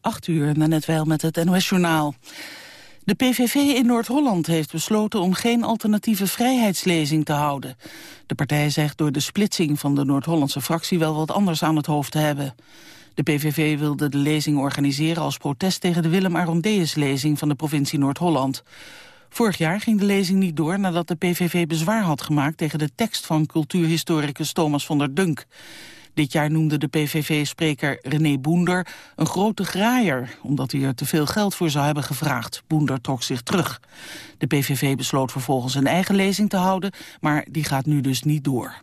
8 uur, net wel met het NOS-journaal. De PVV in Noord-Holland heeft besloten om geen alternatieve vrijheidslezing te houden. De partij zegt door de splitsing van de Noord-Hollandse fractie wel wat anders aan het hoofd te hebben. De PVV wilde de lezing organiseren als protest tegen de Willem Arondeus-lezing van de provincie Noord-Holland. Vorig jaar ging de lezing niet door nadat de PVV bezwaar had gemaakt tegen de tekst van cultuurhistoricus Thomas van der Dunk. Dit jaar noemde de PVV-spreker René Boender een grote graaier... omdat hij er te veel geld voor zou hebben gevraagd. Boender trok zich terug. De PVV besloot vervolgens een eigen lezing te houden... maar die gaat nu dus niet door.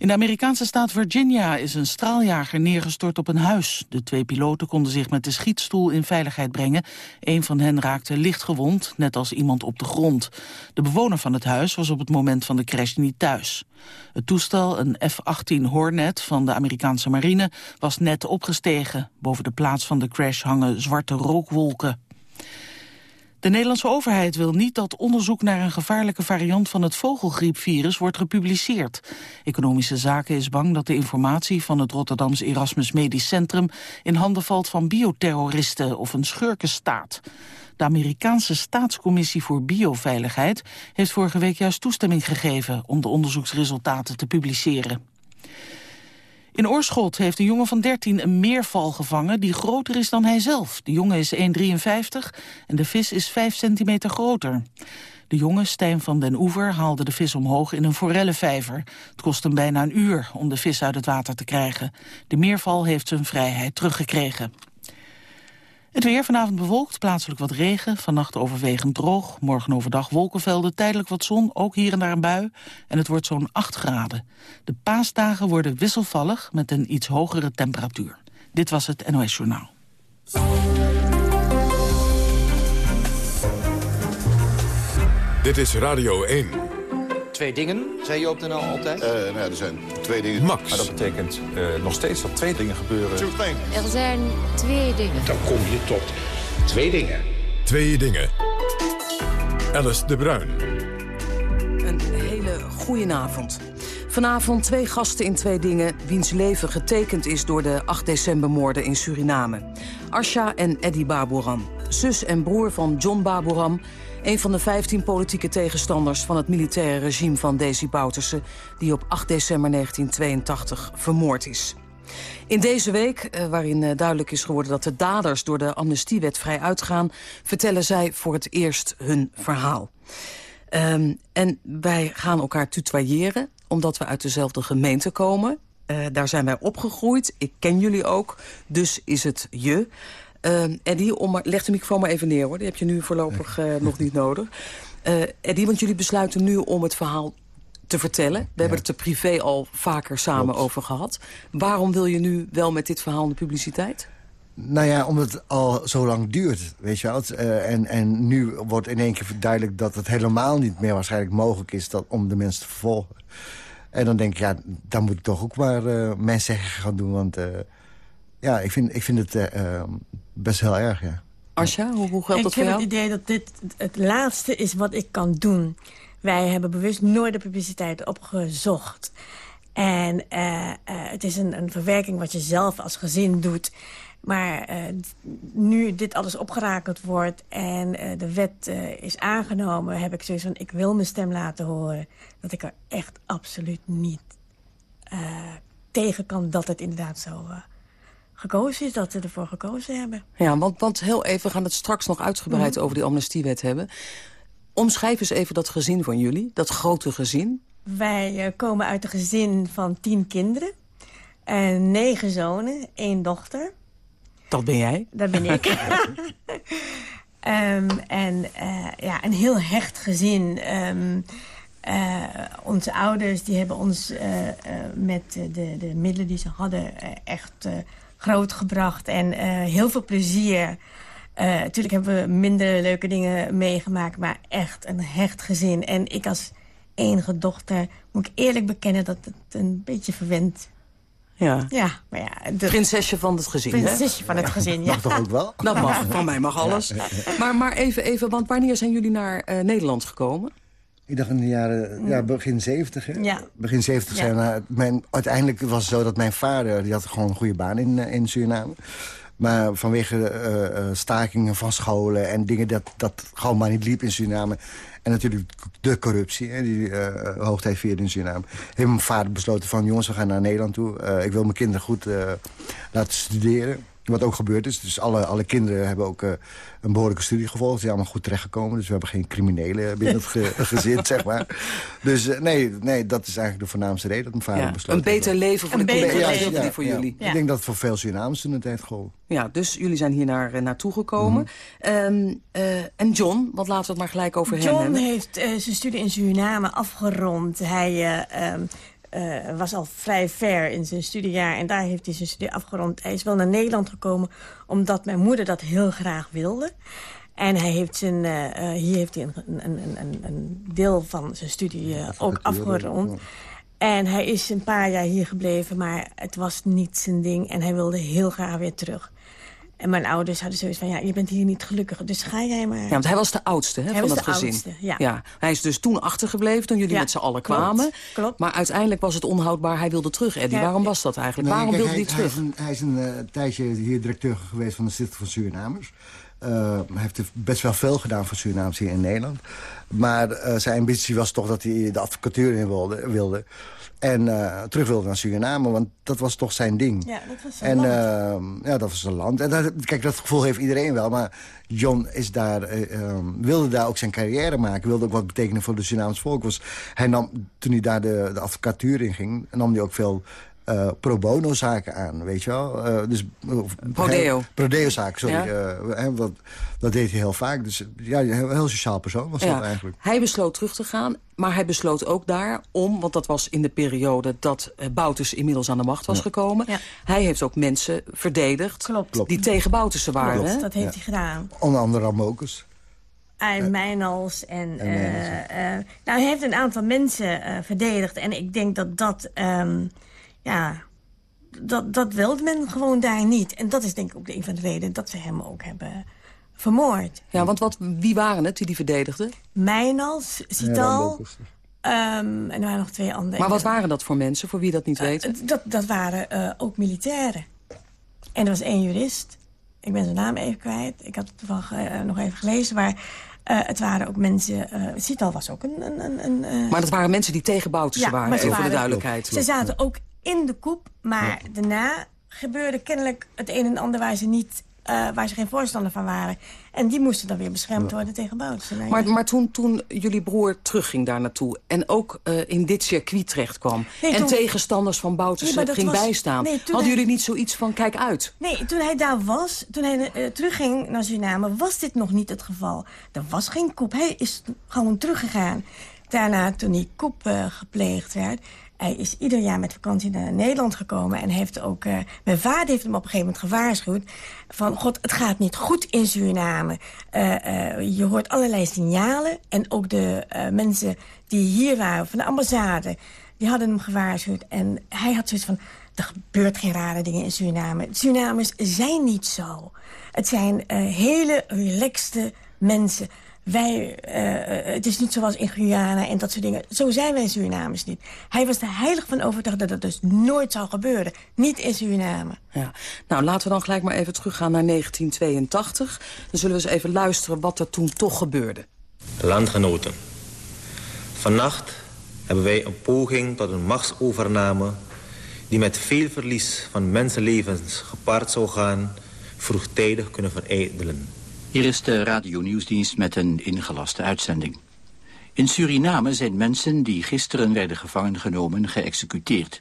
In de Amerikaanse staat Virginia is een straaljager neergestort op een huis. De twee piloten konden zich met de schietstoel in veiligheid brengen. Een van hen raakte lichtgewond, net als iemand op de grond. De bewoner van het huis was op het moment van de crash niet thuis. Het toestel, een F-18 Hornet van de Amerikaanse marine, was net opgestegen. Boven de plaats van de crash hangen zwarte rookwolken. De Nederlandse overheid wil niet dat onderzoek naar een gevaarlijke variant van het vogelgriepvirus wordt gepubliceerd. Economische Zaken is bang dat de informatie van het Rotterdams Erasmus Medisch Centrum in handen valt van bioterroristen of een schurkenstaat. De Amerikaanse Staatscommissie voor Bioveiligheid heeft vorige week juist toestemming gegeven om de onderzoeksresultaten te publiceren. In Oorschot heeft een jongen van 13 een meerval gevangen die groter is dan hij zelf. De jongen is 1,53 en de vis is 5 centimeter groter. De jongen, Stijn van den Oever, haalde de vis omhoog in een forellenvijver. Het kost hem bijna een uur om de vis uit het water te krijgen. De meerval heeft zijn vrijheid teruggekregen. Het weer vanavond bewolkt, plaatselijk wat regen. Vannacht overwegend droog. Morgen overdag wolkenvelden, tijdelijk wat zon, ook hier en daar een bui. En het wordt zo'n 8 graden. De paasdagen worden wisselvallig met een iets hogere temperatuur. Dit was het NOS Journaal. Dit is Radio 1 twee dingen, zei je op de NL altijd? Uh, nou ja, er zijn twee dingen. Max. Maar dat betekent uh, nog steeds dat twee dingen gebeuren. Er zijn twee dingen. Dan kom je tot twee dingen. Twee dingen. Alice de Bruin. Een hele goede avond. Vanavond twee gasten in twee dingen... wiens leven getekend is door de 8 decembermoorden in Suriname. Asha en Eddie Baboram. Zus en broer van John Baboram een van de 15 politieke tegenstanders van het militaire regime van Desi Bouterse... die op 8 december 1982 vermoord is. In deze week, eh, waarin eh, duidelijk is geworden dat de daders door de amnestiewet vrij uitgaan... vertellen zij voor het eerst hun verhaal. Um, en wij gaan elkaar tutoyeren, omdat we uit dezelfde gemeente komen. Uh, daar zijn wij opgegroeid, ik ken jullie ook, dus is het je... Uh, Eddie, om, leg de microfoon maar even neer hoor. Die heb je nu voorlopig uh, nog niet nodig. Uh, Eddie, want jullie besluiten nu om het verhaal te vertellen. We hebben het er privé al vaker samen over gehad. Waarom wil je nu wel met dit verhaal de publiciteit? Nou ja, omdat het al zo lang duurt, weet je wel. Uh, en, en nu wordt in één keer duidelijk dat het helemaal niet meer waarschijnlijk mogelijk is... Dat, om de mensen te vervolgen. En dan denk ik, ja, dan moet ik toch ook maar uh, mijn zeggen gaan doen. Want uh, ja, ik vind, ik vind het ehm, best heel erg, ja. Asja, hoe, hoe geldt ik dat voor jou? Ik heb het idee dat dit het laatste is wat ik kan doen. Wij hebben bewust nooit de publiciteit opgezocht. En uh, uh, het is een, een verwerking wat je zelf als gezin doet. Maar uh, nu dit alles opgerakeld wordt en de wet is aangenomen... heb ik zoiets van, ik wil mijn stem laten horen. Dat ik er echt absoluut niet tegen kan dat het inderdaad zo gekozen is, dat ze ervoor gekozen hebben. Ja, want, want heel even, we gaan het straks nog uitgebreid mm. over die amnestiewet hebben. Omschrijf eens even dat gezin van jullie, dat grote gezin. Wij uh, komen uit een gezin van tien kinderen. En negen zonen, één dochter. Dat ben jij? Dat ben ik. um, en uh, ja, een heel hecht gezin. Um, uh, onze ouders die hebben ons met de, de middelen die ze hadden echt grootgebracht. En uh, heel veel plezier. Natuurlijk uh, hebben we minder leuke dingen meegemaakt, maar echt een hecht gezin. En ik als enige dochter moet ik eerlijk bekennen dat het een beetje verwend ja. Ja, maar ja. De... Prinsesje van het gezin, Prinsesje hè? van het gezin, ja. Mag toch ook wel? Dat mag, van mij mag alles. Maar, maar even, even, want wanneer zijn jullie naar uh, Nederland gekomen? Ik dacht in de jaren, ja, begin 70. Hè? Ja. Begin 70 zijn. Ja. mijn, uiteindelijk was het zo dat mijn vader, die had gewoon een goede baan in, in Suriname. Maar vanwege uh, stakingen van scholen en dingen dat, dat gewoon maar niet liep in Suriname... En natuurlijk de corruptie, hè, die uh, hoogtijd vierde in Suriname. Heeft mijn vader besloten van, jongens, we gaan naar Nederland toe. Uh, ik wil mijn kinderen goed laten studeren. Wat ook gebeurd is. Dus alle, alle kinderen hebben ook uh, een behoorlijke studie gevolgd. Ze zijn allemaal goed terechtgekomen. Dus we hebben geen criminelen binnen het ge gezin, zeg maar. Dus uh, nee, nee, dat is eigenlijk de voornaamste reden dat mijn vader ja, besloot. Een beter leven voor Een de beter leven. Ja, Ja, voor ja. jullie. Ik denk dat het voor veel Surinamers toen het tijd gold. Ja, dus jullie zijn hier naar, eh, naartoe gekomen. Ehm, eh, en John, want laten we het maar gelijk over hem John hebben. heeft eh, zijn studie in Suriname afgerond. Hij eh, eh, was al vrij ver in zijn studiejaar en daar heeft hij zijn studie afgerond. Hij is wel naar Nederland gekomen omdat mijn moeder dat heel graag wilde. En hij heeft zijn, eh, eh, hier heeft hij een, een, een, een, deel van zijn studie ook afgerond. En hij is een paar jaar hier gebleven, maar het was niet zijn ding. En hij wilde heel graag weer terug. En mijn ouders hadden zoiets van, ja, je bent hier niet gelukkig. Dus ga jij maar. Ja, want hij was de oudste hè, Hij van was het de gezin. oudste, ja. Hij is dus toen achtergebleven toen jullie Ja, met z'n allen klopt, kwamen. klopt. Maar uiteindelijk was het onhoudbaar. Hij wilde terug, Eddie. Ja, Waarom ja. was dat eigenlijk? Nee, Waarom kijk, wilde hij, hij, terug? Hij is een, hij is een eh, tijdje hier directeur geweest van de Stichting van Surinamers. Eh, hij heeft best wel veel gedaan voor Surinamers hier in Nederland. Maar eh, zijn ambitie was toch dat hij de advocatuur in wilde. wilde. En eh, terug wilde naar Suriname, want dat was toch zijn ding. Ja, dat was zijn en, land. eh, ja, dat was zijn land. En dat, kijk, dat gevoel heeft iedereen wel. Maar John is daar, eh, eh, wilde daar ook zijn carrière maken. Wilde ook wat betekenen voor het Surinaams volk. Was, hij nam, toen hij daar de, de advocatuur in ging, nam hij ook veel eh, pro bono zaken aan, weet je wel. Eh, dus, of- Prodeo. Prodeo zaken, sorry. Ja. Eh, hè, wat, dat deed hij heel vaak. Dus ja, een heel, heel sociaal persoon was dat Ja, eigenlijk. hij besloot terug te gaan, maar hij besloot ook daar om... want dat was in de periode dat Bouters inmiddels aan de macht was gekomen. Ja. Hij heeft ook mensen verdedigd Klopt. Klopt. die tegen Boutersen waren. Klopt. Dat heeft hij gedaan. Onder andere Ramokus. En Mijnals. En, En eh, eh, nou, hij heeft een aantal mensen eh, verdedigd. En ik denk dat dat... ehm, ja, dat, dat wilde men gewoon daar niet. En dat is denk ik ook een van de redenen dat ze hem ook hebben vermoord. Ja, want wat, wie waren het die die verdedigden? Mijnals. Ramokus. ehm, en er waren nog twee andere. Maar wat waren dat voor mensen, voor wie dat niet weet? Eh, dat, dat waren eh, ook militairen. En er was één jurist. Ik ben zijn naam even kwijt. Ik had het toevallig eh, nog even gelezen. Maar eh, het waren ook mensen... eh Cital was ook een... een, een, een eh, Maar dat waren mensen die tegen Boutersen waren, maar ze even voor de waren- duidelijkheid. Ze zaten ook in de koep, maar daarna gebeurde kennelijk het een en ander waar ze, niet, eh, waar ze geen voorstander van waren. En die moesten dan weer beschermd worden tegen Boutersen. Nou, Maar, maar toen, toen jullie broer terugging daar naartoe... en ook eh, in dit circuit terecht kwam... Nee, en toen- tegenstanders van Nee, dat ging was- bijstaan... nee, hadden hij- jullie niet zoiets van, kijk uit? Nee, toen hij daar was, toen hij eh, terugging naar Suriname... was dit nog niet het geval. Er was geen koep. Hij is gewoon teruggegaan. Daarna, toen die koep gepleegd werd... Hij is ieder jaar met vakantie naar Nederland gekomen. En heeft ook, eh, mijn vader heeft hem op een gegeven moment gewaarschuwd... van, god, het gaat niet goed in Suriname. Eh, eh, je hoort allerlei signalen. En ook de mensen die hier waren, van de ambassade... die hadden hem gewaarschuwd. En hij had zoiets van... Er gebeurt geen rare dingen in Suriname. Surinamers zijn niet zo. Het zijn hele relaxte mensen. Wij, eh, het is niet zoals in Guyana en dat soort dingen. Zo zijn wij Surinamers niet. Hij was er heilig van overtuigd dat dat dus nooit zou gebeuren. Niet in Suriname. Ja. Nou, laten we dan gelijk maar even teruggaan naar 1982. Dan zullen we eens even luisteren wat er toen toch gebeurde. Landgenoten, vannacht hebben wij een poging tot een machtsovername... die met veel verlies van mensenlevens gepaard zou gaan... vroegtijdig kunnen verijdelen. Hier is de radio-nieuwsdienst met een ingelaste uitzending. In Suriname zijn mensen die gisteren werden gevangen genomen geëxecuteerd.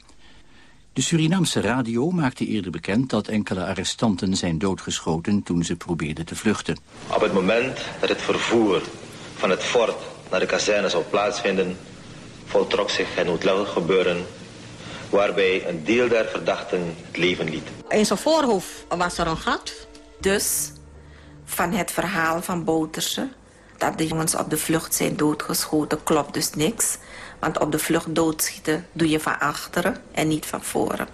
De Surinaamse radio maakte eerder bekend dat enkele arrestanten zijn doodgeschoten toen ze probeerden te vluchten. Op het moment dat het vervoer van het fort naar de kazerne zou plaatsvinden... voltrok zich het noodlottig gebeuren waarbij een deel der verdachten het leven liet. In zijn voorhoofd was er een gat. Dus van het verhaal van Bouterse... dat de jongens op de vlucht zijn doodgeschoten, klopt dus niks. Want op de vlucht doodschieten doe je van achteren en niet van voren.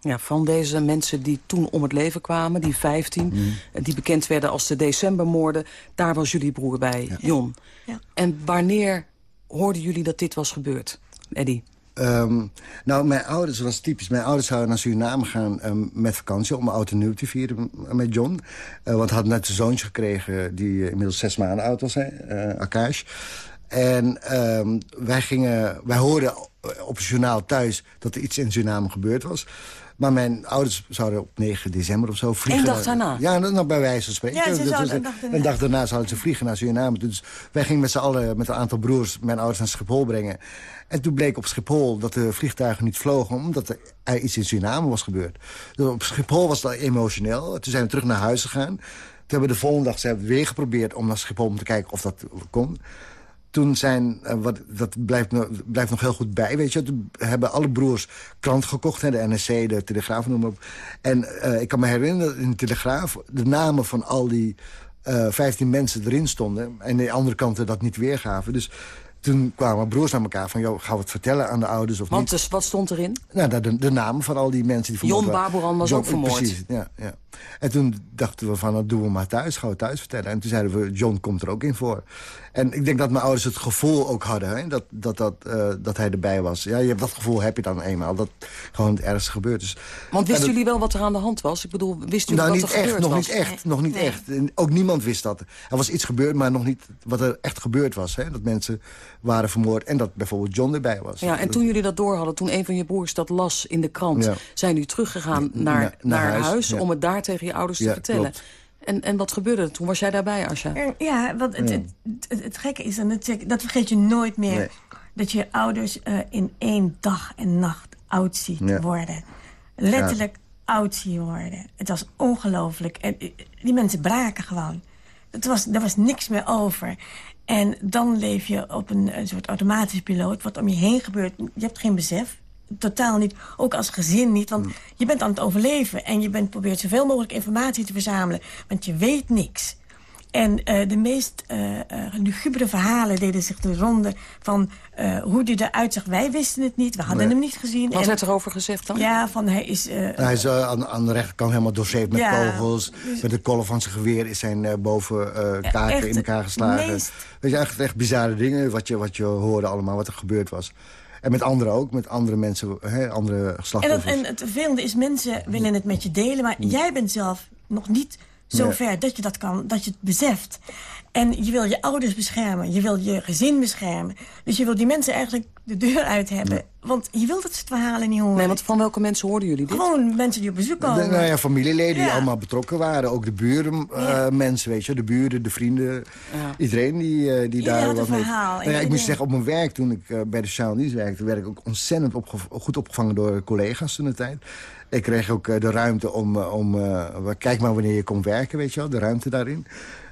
Ja, van deze mensen die toen om het leven kwamen, die 15... die bekend werden als de decembermoorden... daar was jullie broer bij, Jon. Ja. En wanneer hoorden jullie dat dit was gebeurd, Eddie? Ehm, nou, mijn ouders, was typisch. Mijn ouders zouden naar Suriname gaan um, met vakantie... om auto nieuw te vieren met John. Uh, want had net een zoontje gekregen die uh, inmiddels zes maanden oud was, uh, Akash. En um, wij, gingen, wij hoorden op het journaal thuis dat er iets in Suriname gebeurd was. Maar mijn ouders zouden op 9 december of zo vliegen. Eén dag daarna? Ja, nog bij wijze van spreken. Ja, een, dag een dag daarna zouden ze vliegen naar Suriname. Dus wij gingen met z'n allen, met een aantal broers, mijn ouders naar Schiphol brengen. En toen bleek op Schiphol dat de vliegtuigen niet vlogen... omdat er iets in Suriname was gebeurd. Dus op Schiphol was dat emotioneel. Toen zijn we terug naar huis gegaan. Toen hebben we de volgende dag ze hebben weer geprobeerd om naar Schiphol... om te kijken of dat kon toen zijn, uh, wat, dat blijft, blijft nog heel goed bij, weet je. Toen hebben alle broers krant gekocht, hè, de NSC, de Telegraaf, noem maar op. En uh, ik kan me herinneren dat in de Telegraaf de namen van al die uh, 15 mensen erin stonden. En de andere kanten dat niet weergaven. Dus toen kwamen broers naar elkaar van... Joh, gaan we het vertellen aan de ouders of Want niet? Dus wat stond erin? Nou, de, de namen van al die mensen die vermoord Jon Baboran was John, ook vermoord. Precies, ja, ja. En toen dachten we van, dat doen we maar thuis. Gaan we thuis vertellen. En toen zeiden we, John komt er ook in voor. En ik denk dat mijn ouders het gevoel ook hadden... Hè, dat, dat, dat, uh, dat hij erbij was. Ja, je hebt dat gevoel heb je dan eenmaal. Dat gewoon het ergste gebeurd is. Want wisten jullie wel wat er aan de hand was? Ik bedoel, wisten jullie nou, wat niet er echt, gebeurd nog was? Niet echt, nog niet echt. Ook niemand wist dat. Er was iets gebeurd, maar nog niet wat er echt gebeurd was. Hè? Dat mensen waren vermoord en dat bijvoorbeeld John erbij was. Ja, en toen jullie dat door hadden, toen een van je broers dat las in de krant... Ja. zijn jullie teruggegaan naar, naar naar, huis, huis, ja. om het daar tegen je ouders te vertellen. klopt. En, en wat gebeurde er toen? Was jij daarbij, Asja? Ja, want het, het, het, het gekke is, en dat, dat vergeet je nooit meer... Nee. dat je ouders eh, in één dag en nacht oud ziet Ja. worden. Letterlijk oud zien worden. Het was ongelooflijk. En eh, die mensen braken gewoon. Het was, er was niks meer over. En dan leef je op een, een soort automatisch piloot. Wat om je heen gebeurt, je hebt geen besef. Totaal niet. Ook als gezin niet. Want je bent aan het overleven. En je bent, probeert zoveel mogelijk informatie te verzamelen. Want je weet niks. En eh, de meest eh eh, lugubere verhalen deden zich de ronde... van eh, hoe die eruit zag. Wij wisten het niet, we hadden Nee. hem niet gezien. Wat En- werd er over gezegd dan? Ja, van hij is... eh, Hij is aan, aan de rechterkant helemaal doorzeefd met Ja, kogels. Met de kolf van zijn geweer is zijn eh, boven eh, kaken echt in elkaar geslagen. meest- Weet je, echt, echt bizarre dingen wat je, wat je hoorde allemaal, wat er gebeurd was. En met anderen ook, met andere mensen, hè, andere En, dat, slachtoffers. en het vervelende is, mensen willen het met je delen... maar jij bent zelf nog niet zo Nee. ver dat je dat kan, dat je het beseft. En je wil je ouders beschermen, je wil je gezin beschermen. Dus je wil die mensen eigenlijk de deur uit hebben. Want je wilt dat soort verhalen niet horen. Nee, want van welke mensen hoorden jullie dit? Gewoon mensen die op bezoek komen. nou ja, familieleden die allemaal betrokken waren. Ook de buren, eh, mensen, weet je. De buren, de vrienden. Iedereen die, eh, die Iedereen daar had wat een mee... verhaal. Nou ja, ik moet zeggen, op mijn werk, toen ik eh, bij de Sociaal Nieuws werkte... werd ik ook ontzettend opgev- goed opgevangen door collega's toen de tijd. Ik kreeg ook eh, de ruimte om... eh, om eh, kijk maar wanneer je komt werken, weet je wel. De ruimte daarin.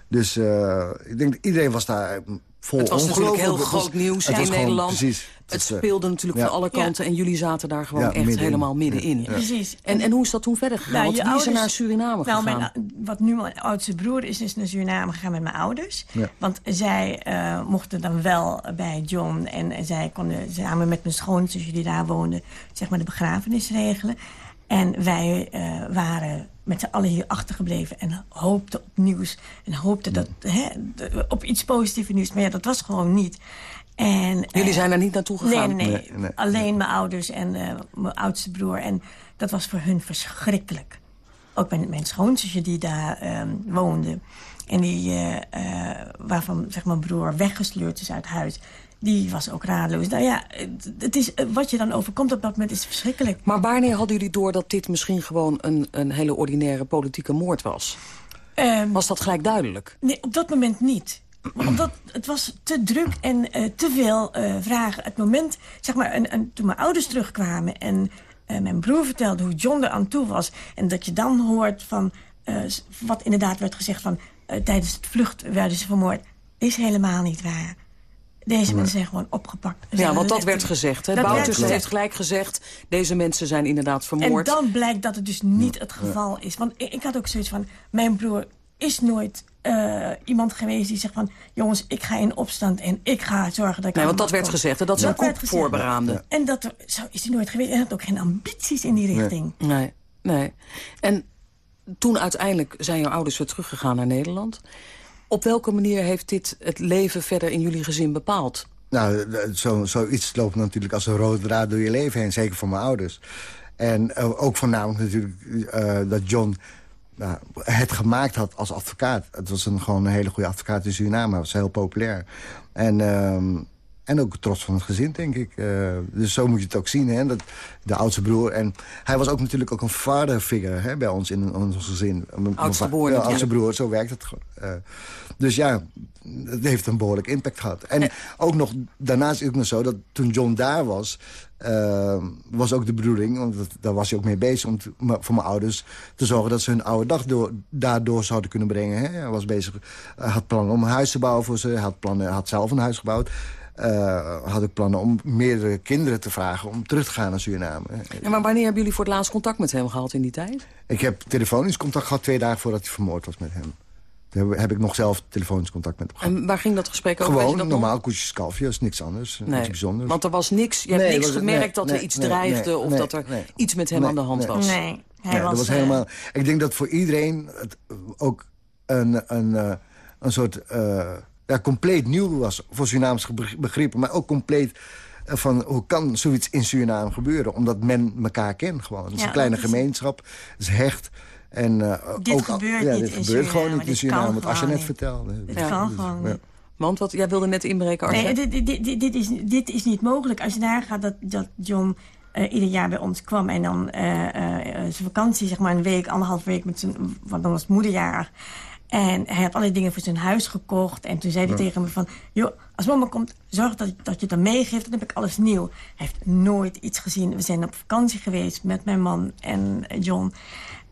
Dus eh, ik denk, dat iedereen was daar eh, vol Het was natuurlijk ongeloof. heel was- groot nieuws in gewoon- Nederland. Precies. Het speelde natuurlijk ja. van alle kanten en jullie zaten daar gewoon Ja, echt middenin. helemaal middenin. Ja. Precies. En, en hoe is dat toen verder gegaan? Nou, Want wie is er ouders- naar Suriname nou, gegaan? mijn, wat nu mijn oudste broer is, is naar Suriname gegaan met mijn ouders. Ja. Want zij eh, mochten dan wel bij John. En, en zij konden samen met mijn schoonzusje die daar woonde... zeg maar de begrafenis regelen. En wij eh, waren met z'n allen hier achtergebleven en hoopten op nieuws. En hoopten dat, hè, de- op iets positiefs nieuws. Maar ja, dat was gewoon niet. En, Jullie eh, zijn er niet naartoe gegaan? Nee, nee, nee. Nee, nee. Alleen mijn ouders en eh, mijn oudste broer. En dat was voor hun verschrikkelijk. Ook mijn, mijn schoonzusje die daar ehm, woonde. En die, waarvan zeg maar, mijn broer weggesleurd is uit huis. Die was ook radeloos. Nou ja, het, is, eh, wat je dan overkomt op dat moment is verschrikkelijk. Maar wanneer hadden jullie door dat dit misschien gewoon een, een hele ordinaire politieke moord was? Ehm, Was dat gelijk duidelijk? Nee, op dat moment niet. Omdat het was te druk en eh, te veel eh, vragen. Het moment, zeg maar, en, en toen mijn ouders terugkwamen... en mijn broer vertelde hoe John er aan toe was... en dat je dan hoort van wat inderdaad werd gezegd van... tijdens het vlucht werden ze vermoord, is helemaal niet waar. Deze mensen zijn gewoon opgepakt. Ze Ja, zijn want dat werd gezegd. Hè? Dat werd Boutersen gezegd. heeft gelijk gezegd... deze mensen zijn inderdaad En vermoord. dan blijkt dat het dus niet het geval is. Want ik, ik had ook zoiets van... mijn broer is nooit eh, iemand geweest die zegt van... jongens, ik ga in opstand en ik ga zorgen dat ik... Nee, want dat werd kom. gezegd. hè? Dat ze een koep voorberaamden. En dat er- zo is hij nooit geweest. En hij had ook geen ambities in die richting. Nee, nee. En toen uiteindelijk zijn jouw ouders weer teruggegaan naar Nederland. Op welke manier heeft dit het leven verder in jullie gezin bepaald? Nou, zo, zoiets loopt natuurlijk als een rode draad door je leven heen. Zeker voor mijn ouders. En uh, ook voornamelijk natuurlijk dat John nou, het gemaakt had als advocaat. Het was een, gewoon een hele goede advocaat in Suriname. Hij was heel populair. En, uh, en ook trots van het gezin, denk ik. Uh, dus zo moet je het ook zien, hè? Dat, de oudste broer. En hij was ook natuurlijk ook een vaderfiguur hè, bij ons in, in ons gezin. Oudste broer. Ja, oudste broer, zo werkt het. Uh, dus ja, het heeft een behoorlijk impact gehad. En ook nog, daarnaast is het nog zo dat toen John daar was... Uh, was ook de bedoeling, want dat, daar was hij ook mee bezig... om te, voor mijn ouders te zorgen dat ze hun oude dag door, daardoor zouden kunnen brengen. Hè? Hij was bezig, had plannen om een huis te bouwen voor ze. Hij had, plannen, had zelf een huis gebouwd. Uh, had ik plannen om meerdere kinderen te vragen om terug te gaan naar Suriname. En maar wanneer hebben jullie voor het laatst contact met hem gehad in die tijd? Ik heb telefonisch contact gehad twee dagen voordat hij vermoord was met hem. Daar heb ik nog zelf telefonisch contact met hem gehad. En waar ging dat gesprek over? Gewoon dat normaal nog? koetjes kalfjes, niks anders, nee. niks bijzonders. Want er was niks, je hebt nee, niks was, gemerkt nee, dat nee, er iets nee, dreigde... of dat er iets met hem aan de hand was? Nee, hij ja, was... Dat was uh, helemaal, ik denk dat voor iedereen het ook een, een, uh, een soort... Uh, ja, compleet nieuw was voor Surinaamse begrippen. Maar ook compleet van hoe kan zoiets in Suriname gebeuren? Omdat men elkaar kent gewoon. Het is Ja, een kleine is- gemeenschap. Het is hecht. En, uh, Dit ook, gebeurt ja, niet dit in gebeurt gewoon niet in Suriname. Wat als je gewoon net vertelde. Dit Ja. kan Dus, gewoon niet. Want wat, jij wilde net inbreken? Nee, dit, dit, dit, dit, is, dit is niet mogelijk. Als je nagaat dat, dat John eh, ieder jaar bij ons kwam... en dan eh, eh, zijn vakantie, zeg maar een week, anderhalf week... met zijn, want dan was het moederjaar. En hij had allerlei dingen voor zijn huis gekocht. En toen zei hij Ja. tegen me van... joh, als mama komt, zorg dat, dat je het dan meegeeft. Dan heb ik alles nieuw. Hij heeft nooit iets gezien. We zijn op vakantie geweest met mijn man en John...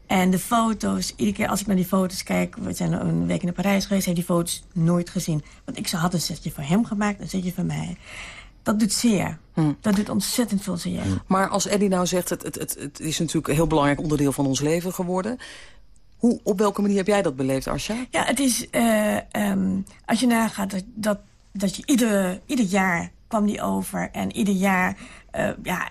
En de foto's, iedere keer als ik naar die foto's kijk... we zijn een week in Parijs geweest, heeft die foto's nooit gezien. Want ik had een setje voor hem gemaakt, een setje voor mij. Dat doet zeer. Dat doet ontzettend veel zeer. Maar als Eddie nou zegt, het, het, het, het is natuurlijk een heel belangrijk onderdeel van ons leven geworden. Hoe, op welke manier heb jij dat beleefd, Asja? Ja, het is... eh, ehm, als je nagaat dat, dat, dat je ieder, ieder jaar kwam die over. En ieder jaar... eh, ja,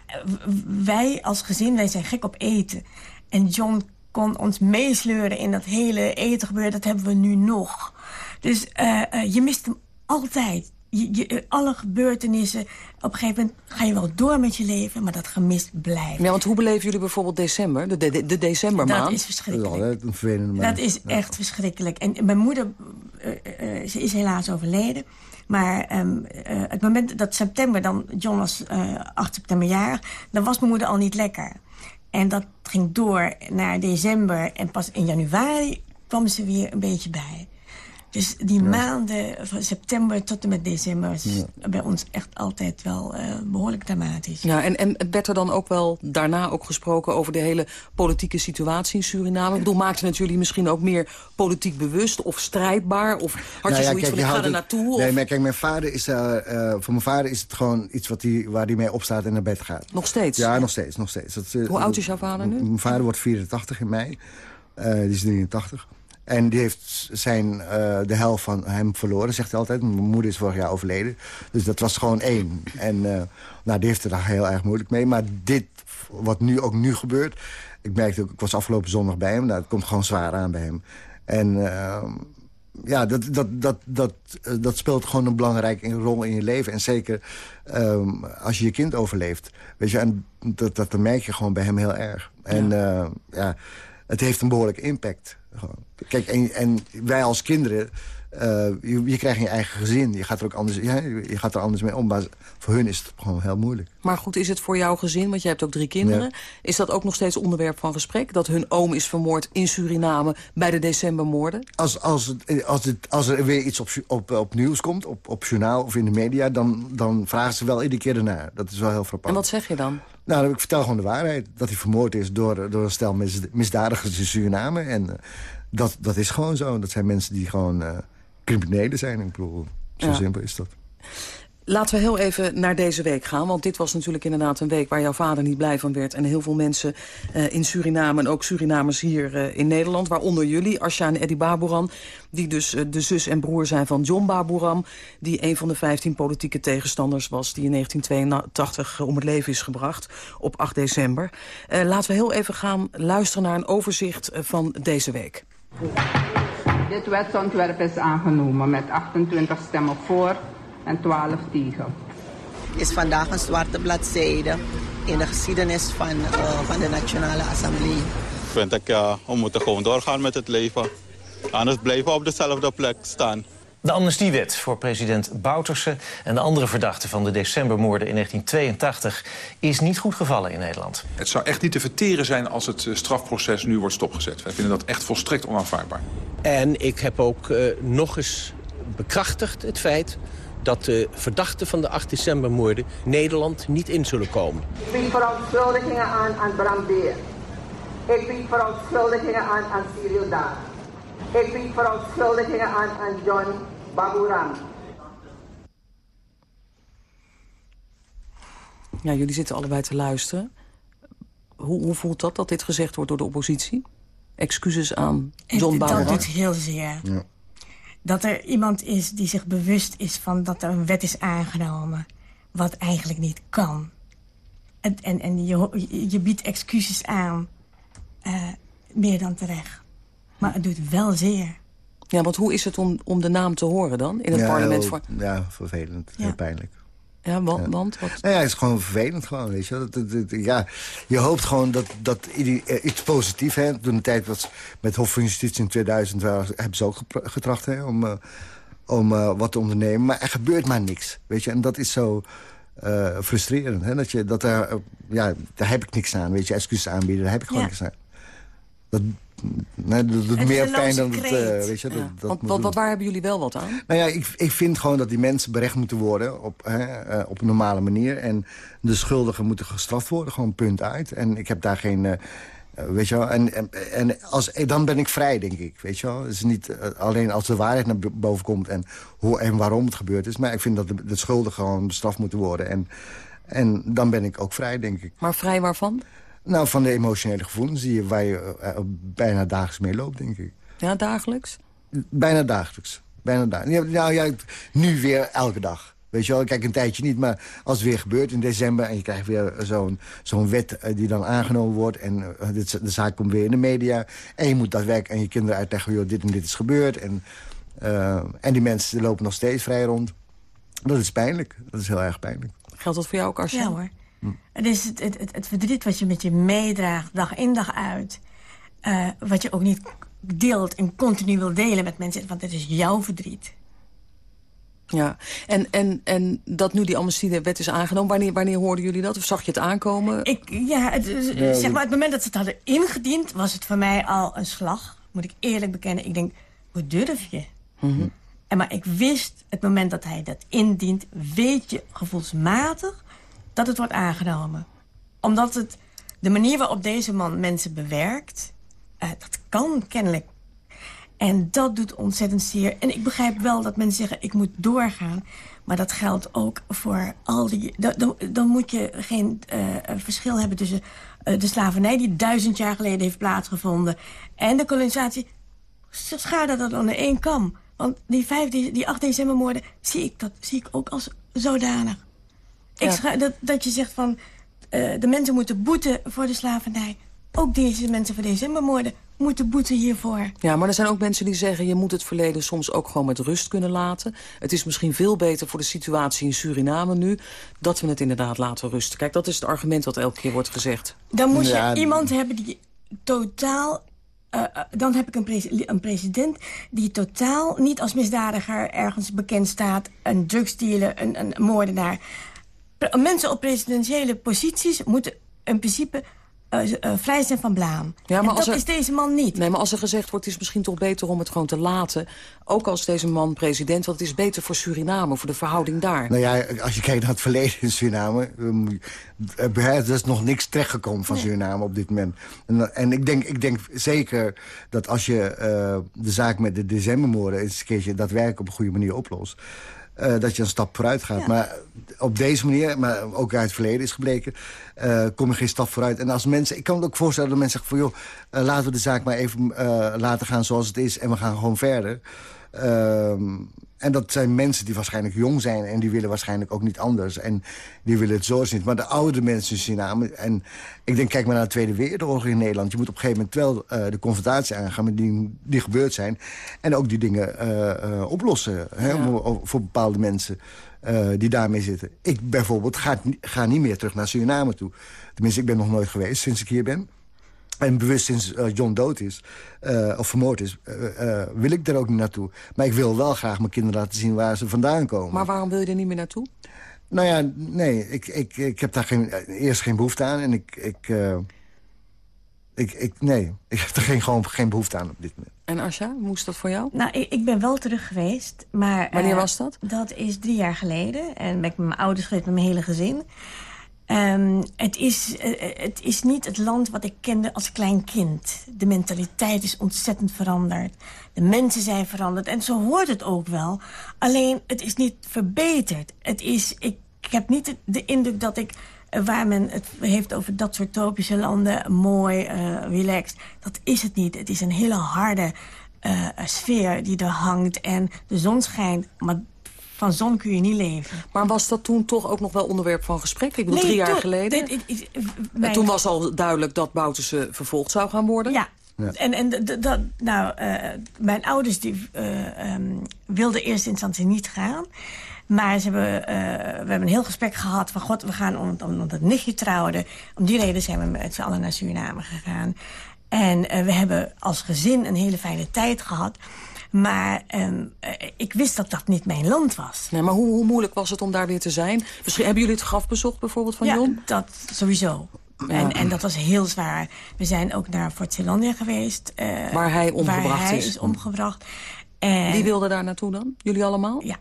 wij als gezin, wij zijn gek op eten. En John kon ons meesleuren in dat hele eten gebeuren. Dat hebben we nu nog. Dus eh, je mist hem altijd. Je, je, eh, alle gebeurtenissen. Op een gegeven moment ga je wel door met je leven, maar dat gemis blijft. Ja, want hoe beleven jullie bijvoorbeeld december, de, de, de decembermaand? Dat is Dat verschrikkelijk. is een. Dat is Ja. echt verschrikkelijk. En mijn moeder, eh, eh, ze is helaas overleden. Maar ehm, eh, het moment dat september, dan John was eh 8 september jarig... dan was mijn moeder al niet lekker. En dat ging door naar december. En pas in januari kwam ze weer een beetje bij. Dus die maanden van september tot en met december... was bij ons echt altijd wel eh, behoorlijk dramatisch. Ja, en, en werd er dan ook wel daarna ook gesproken over de hele politieke situatie in Suriname? Ik bedoel, maakte het jullie misschien ook meer politiek bewust of strijdbaar? Of had je Nou ja, zoiets kijk, van, je ik ga er het- naartoe? Nee, maar kijk, mijn vader is, eh, eh, voor mijn vader is het gewoon iets wat die, waar hij mee opstaat en naar bed gaat. Nog steeds? Ja, nog steeds. Nog steeds. Dat, Hoe oud is jouw vader nu? Mijn vader wordt 84 in mei. Eh, die is 83. En die heeft zijn, eh, de helft van hem verloren, zegt hij altijd. Mijn moeder is vorig jaar overleden. Dus dat was gewoon één. En eh, nou, die heeft er daar heel erg moeilijk mee. Maar dit, wat nu ook nu gebeurt... Ik merkte ook, ik was afgelopen zondag bij hem. Nou, het komt gewoon zwaar aan bij hem. En eh, ja, dat, dat, dat, dat, eh, dat speelt gewoon een belangrijke rol in je leven. En zeker ehm, als je je kind overleeft. Weet je, en dat, dat, dat merk je gewoon bij hem heel erg. En ja, ja het heeft een behoorlijke impact. Kijk, en, en wij als kinderen... eh, je, je krijgt je eigen gezin. Je gaat er ook anders, ja, je gaat er anders mee om. Maar voor hun is het gewoon heel moeilijk. Maar goed, is het voor jouw gezin, want jij hebt ook drie kinderen... Ja. is dat ook nog steeds onderwerp van gesprek? Dat hun oom is vermoord in Suriname bij de decembermoorden? Als, als, het, als, het, als er weer iets op, op, op nieuws komt, op, op journaal of in de media... Dan, dan vragen ze wel iedere keer ernaar. Dat is wel heel frappant. En wat zeg je dan? Nou, ik vertel gewoon de waarheid. Dat hij vermoord is door, door een stel mis, misdadigers in Suriname. En eh, dat, dat is gewoon zo. Dat zijn mensen die gewoon eh, criminelen zijn. Ik bedoel, zo Ja. simpel is dat. Laten we heel even naar deze week gaan. Want dit was natuurlijk inderdaad een week waar jouw vader niet blij van werd. En heel veel mensen eh, in Suriname en ook Surinamers hier eh, in Nederland. Waaronder jullie, Asja en Eddie Baburam. Die dus eh, de zus en broer zijn van John Baburam. Die een van de 15 politieke tegenstanders was. Die in 1982 om het leven is gebracht. Op 8 december. Laten we heel even gaan luisteren naar een overzicht van deze week. Dit wetsontwerp is aangenomen met 28 stemmen voor, en 12 tegen. is vandaag een zwarte bladzijde in de geschiedenis van, uh, van de Nationale Assemblée. Vind ik, ja, we moeten gewoon doorgaan met het leven. Anders blijven we op dezelfde plek staan. De amnestiewet voor president Bouterse en de andere verdachten van de decembermoorden in 1982 is niet goed gevallen in Nederland. Het zou echt niet te verteren zijn als het strafproces nu wordt stopgezet. Wij vinden dat echt volstrekt onaanvaardbaar. En ik heb ook uh, nog eens bekrachtigd het feit dat de verdachten van de 8 decembermoorden Nederland niet in zullen komen. Ik bied verontschuldigingen aan aan Bram Beer. Ik bied verontschuldigingen aan aan Cyril Daan. Ik bied verontschuldigingen aan aan John Baburam. Ja, jullie zitten allebei te luisteren. Hoe, hoe voelt dat, dat dit gezegd wordt door de oppositie? Excuses aan John Baburam? Dat doet heel zeer. Ja dat er iemand is die zich bewust is van dat er een wet is aangenomen... wat eigenlijk niet kan. En, en, en je, je biedt excuses aan, uh, meer dan terecht. Maar het doet wel zeer. Ja, want hoe is het om, om de naam te horen dan in het ja, parlement? Heel, Ja, vervelend. Ja. Heel pijnlijk. Ja, want? Ja. want wat? Nou ja, het is gewoon vervelend gewoon, weet je. Dat, dat, dat, ja, je hoopt gewoon dat, dat iets positiefs... Hè. Toen de tijd was met Hof van Justitie in 2000... Waar, hebben ze ook getracht hè, om, uh, om uh, wat te ondernemen. Maar er gebeurt maar niks, weet je. En dat is zo uh, frustrerend. Hè. Dat je, dat er, ja, daar heb ik niks aan, weet je. Excuses aanbieden, daar heb ik gewoon ja. niks aan. Dat, Nee, dat doet meer pijn dan het... Uh, weet je, dat, ja. dat Want, wat, waar hebben jullie wel wat aan? Nou ja, ik, ik vind gewoon dat die mensen berecht moeten worden op, hè, uh, op een normale manier. En de schuldigen moeten gestraft worden, gewoon punt uit. En ik heb daar geen... Uh, weet je wel, en, en, en als, dan ben ik vrij, denk ik. Weet je wel, het is niet alleen als de waarheid naar boven komt en hoe en waarom het gebeurd is. Maar ik vind dat de, de schuldigen gewoon bestraft moeten worden. En, en dan ben ik ook vrij, denk ik. Maar vrij waarvan? Nou, van de emotionele gevoelens die je, waar je uh, bijna dagelijks mee loopt, denk ik. Ja, dagelijks? Bijna dagelijks. Bijna dagelijks. Nou ja, nu weer elke dag. Weet je wel, kijk, een tijdje niet, maar als het weer gebeurt in december... en je krijgt weer zo'n zo'n wet uh, die dan aangenomen wordt... en dit, de zaak komt weer in de media... en je moet dat werk aan je kinderen uitleggen... joh, dit en dit is gebeurd. En, uh, en die mensen lopen nog steeds vrij rond. Dat is pijnlijk. Dat is heel erg pijnlijk. Geldt dat voor jou ook, Arsja? Ja hoor. Hm. Het is het, het, het, het, verdriet wat je met je meedraagt, dag in dag uit. Uh, wat je ook niet deelt en continu wil delen met mensen. Want het is jouw verdriet. Ja, en, en, en dat nu die amnestiewet is aangenomen, wanneer, wanneer hoorden jullie dat? Of zag je het aankomen? Ik, ja, het, ja, zeg maar, het moment dat ze het hadden ingediend... was het voor mij al een slag, moet ik eerlijk bekennen. Ik denk, hoe durf je? Mm -hmm. en maar ik wist, het moment dat hij dat indient... weet je gevoelsmatig dat het wordt aangenomen. Omdat het, de manier waarop deze man mensen bewerkt... Uh, dat kan kennelijk. En dat doet ontzettend zeer. En ik begrijp wel dat mensen zeggen, ik moet doorgaan. Maar dat geldt ook voor al die... Dan, dan moet je geen uh, verschil hebben tussen uh, de slavernij... die duizend jaar geleden heeft plaatsgevonden... en de kolonisatie. Schaar dat onder één kam. Want die, vijf, die, die 8 decembermoorden zie ik, dat, zie ik ook als zodanig. Ik ja. dat, dat je zegt van... Uh, de mensen moeten boeten voor de slavernij. Ook deze mensen voor decembermoorden moeten boeten hiervoor. Ja, maar er zijn ook mensen die zeggen... je moet het verleden soms ook gewoon met rust kunnen laten. Het is misschien veel beter voor de situatie in Suriname nu... dat we het inderdaad laten rusten. Kijk, dat is het argument wat elke keer wordt gezegd. Dan moet ja. je iemand hebben die totaal... Uh, uh, dan heb ik een, pre een, president die totaal niet als misdadiger ergens bekend staat. Een drugsdealer, een, een moordenaar mensen op presidentiële posities moeten in principe uh, uh, vrij zijn van blaam. Ja, maar en dat er, is deze man niet. Nee, maar als er gezegd wordt, het is misschien toch beter om het gewoon te laten. Ook als deze man president, want het is beter voor Suriname, voor de verhouding daar. Nou ja, als je kijkt naar het verleden in Suriname... Um, er is nog niks terechtgekomen van nee. Suriname op dit moment. En, en, ik, denk, ik denk zeker dat als je uh, de zaak met de decembermoorden... eens een keertje daadwerkelijk op een goede manier oplost... Uh, dat je een stap vooruit gaat. Ja. Maar op deze manier, maar ook uit het verleden is gebleken... Uh, kom je geen stap vooruit. En als mensen, ik kan me ook voorstellen dat mensen zeggen van... joh, uh, laten we de zaak maar even laten gaan zoals het is... en we gaan gewoon verder. Ehm, En dat zijn mensen die waarschijnlijk jong zijn... en die willen waarschijnlijk ook niet anders. En die willen het zo niet. Maar de oude mensen in Suriname... en ik denk, kijk maar naar de Tweede Wereldoorlog in Nederland. Je moet op een gegeven moment wel uh, de confrontatie aangaan... met die, die gebeurd zijn. En ook die dingen uh, uh, oplossen hè, ja. voor bepaalde mensen... die daarmee zitten. Ik bijvoorbeeld ga, ga niet meer terug naar Suriname toe. Tenminste, ik ben nog nooit geweest sinds ik hier ben. En bewust sinds uh, John dood is, uh, of vermoord is, uh, wil ik er ook niet naartoe. Maar ik wil wel graag mijn kinderen laten zien waar ze vandaan komen. Maar waarom wil je er niet meer naartoe? Nou ja, nee, ik, ik, ik heb daar geen, eerst geen behoefte aan. En ik, ik, ik, ik, nee, ik heb er geen, gewoon geen behoefte aan op dit moment. En Asja, hoe is dat voor jou? Nou, ik, ik ben wel terug geweest. Maar, Wanneer was dat? Dat is drie jaar geleden. En ben ik met mijn ouders geweest, met mijn hele gezin. Um, het, is, uh, het is niet het land wat ik kende als klein kind. De mentaliteit is ontzettend veranderd. De mensen zijn veranderd. En zo hoort het ook wel. Alleen, het is niet verbeterd. Het is, ik, heb niet de, indruk dat ik... Uh, waar men het heeft over dat soort tropische landen... mooi, relaxed. Dat is het niet. Het is een hele harde sfeer die er hangt. En de zon schijnt, maar van zon kun je niet leven. Maar was dat toen toch ook nog wel onderwerp van gesprek? Ik bedoel, nee, drie jaar toen, geleden. Dit, dit, dit, mijn... toen was al duidelijk dat Bouterse vervolgd zou gaan worden. Ja. ja. En, en dat, nou, uh, mijn ouders die, uh, um, wilden eerst in instantie niet gaan. Maar ze hebben, uh, we hebben een heel gesprek gehad van... God, we gaan omdat om, om het nichtje trouwde. Om die reden zijn we met z'n allen naar Suriname gegaan. En uh, we hebben als gezin een hele fijne tijd gehad. Maar um, ik wist dat dat niet mijn land was. Nee, maar hoe, hoe, moeilijk was het om daar weer te zijn? Misschien hebben jullie het graf bezocht bijvoorbeeld van ja, Jon? dat sowieso. Ja. En, en dat was heel zwaar. We zijn ook naar Fort Zeelandia geweest. Uh, waar hij omgebracht waar hij is. is omgebracht. En, Wie wilde daar naartoe dan? Jullie allemaal? Ja.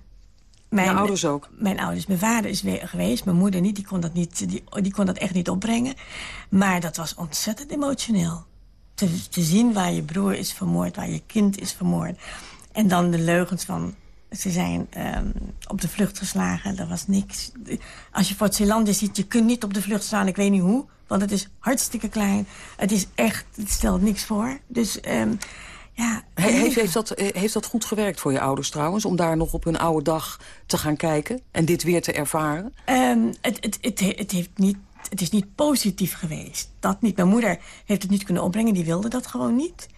Mijn Mijn ouders ook? Mijn ouders. Mijn vader is weer geweest. Mijn moeder niet. Die kon dat, niet, die, die kon dat echt niet opbrengen. Maar dat was ontzettend emotioneel. Te, te zien waar je broer is vermoord, waar je kind is vermoord. En dan de leugens van... Ze zijn um, op de vlucht geslagen. Dat was niks. Als je Fort Zeelandia ziet, je kunt niet op de vlucht slaan. Ik weet niet hoe, want het is hartstikke klein. Het is echt, het stelt niks voor. Dus um, ja... He, heeft, heeft, dat, heeft dat goed gewerkt voor je ouders trouwens? Om daar nog op hun oude dag te gaan kijken? En dit weer te ervaren? Um, het, het, het, het heeft niet het is niet positief geweest. Dat niet. Mijn moeder heeft het niet kunnen opbrengen. Die wilde dat gewoon niet.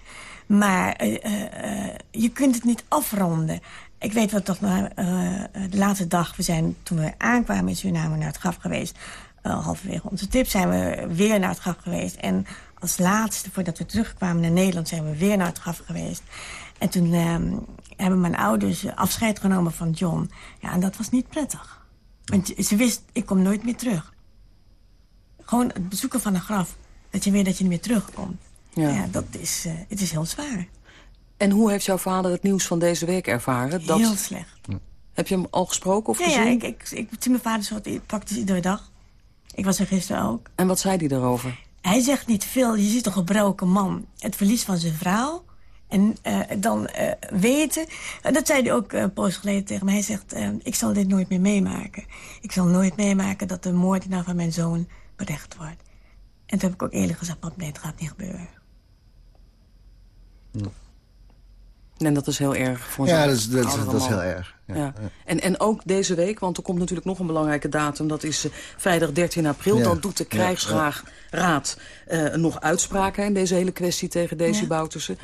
Maar uh, uh, je kunt het niet afronden. Ik weet wat toch maar de laatste dag... We zijn, toen we aankwamen in Suriname naar het graf geweest... halverwege onze tip zijn we weer naar het graf geweest. En als laatste, voordat we terugkwamen naar Nederland... zijn we weer naar het graf geweest. En toen hebben mijn ouders afscheid genomen van John. Ja, en dat was niet prettig. Want ze wist, ik kom nooit meer terug. Gewoon het bezoeken van een graf. Dat je weet dat je niet meer terugkomt. Ja, ja dat is, uh, het is heel zwaar. En hoe heeft jouw vader het nieuws van deze week ervaren? Dat... Heel slecht. Heb je hem al gesproken of ja, gezien? Ja, ik, ik, ik zie mijn vader zo praktisch iedere dag. Ik was er gisteren ook. En wat zei hij daarover? Hij zegt niet veel. Je ziet een gebroken man. Het verlies van zijn vrouw. En uh, dan uh, weten... En dat zei hij ook een poos geleden tegen mij. Hij zegt, ik zal dit nooit meer meemaken. Ik zal nooit meemaken dat de moordenaar van mijn zoon berecht wordt. En toen heb ik ook eerlijk gezegd, pap, nee, het gaat niet gebeuren. Ja. En dat is heel erg voor Ja, dat is, dat, is, dat is heel erg. Ja. Ja. En, en ook deze week, want er komt natuurlijk nog een belangrijke datum. Dat is uh, vrijdag 13 april. Ja. Dan doet de krijgsraad uh, nog uitspraken in deze hele kwestie tegen Desi Bouterse.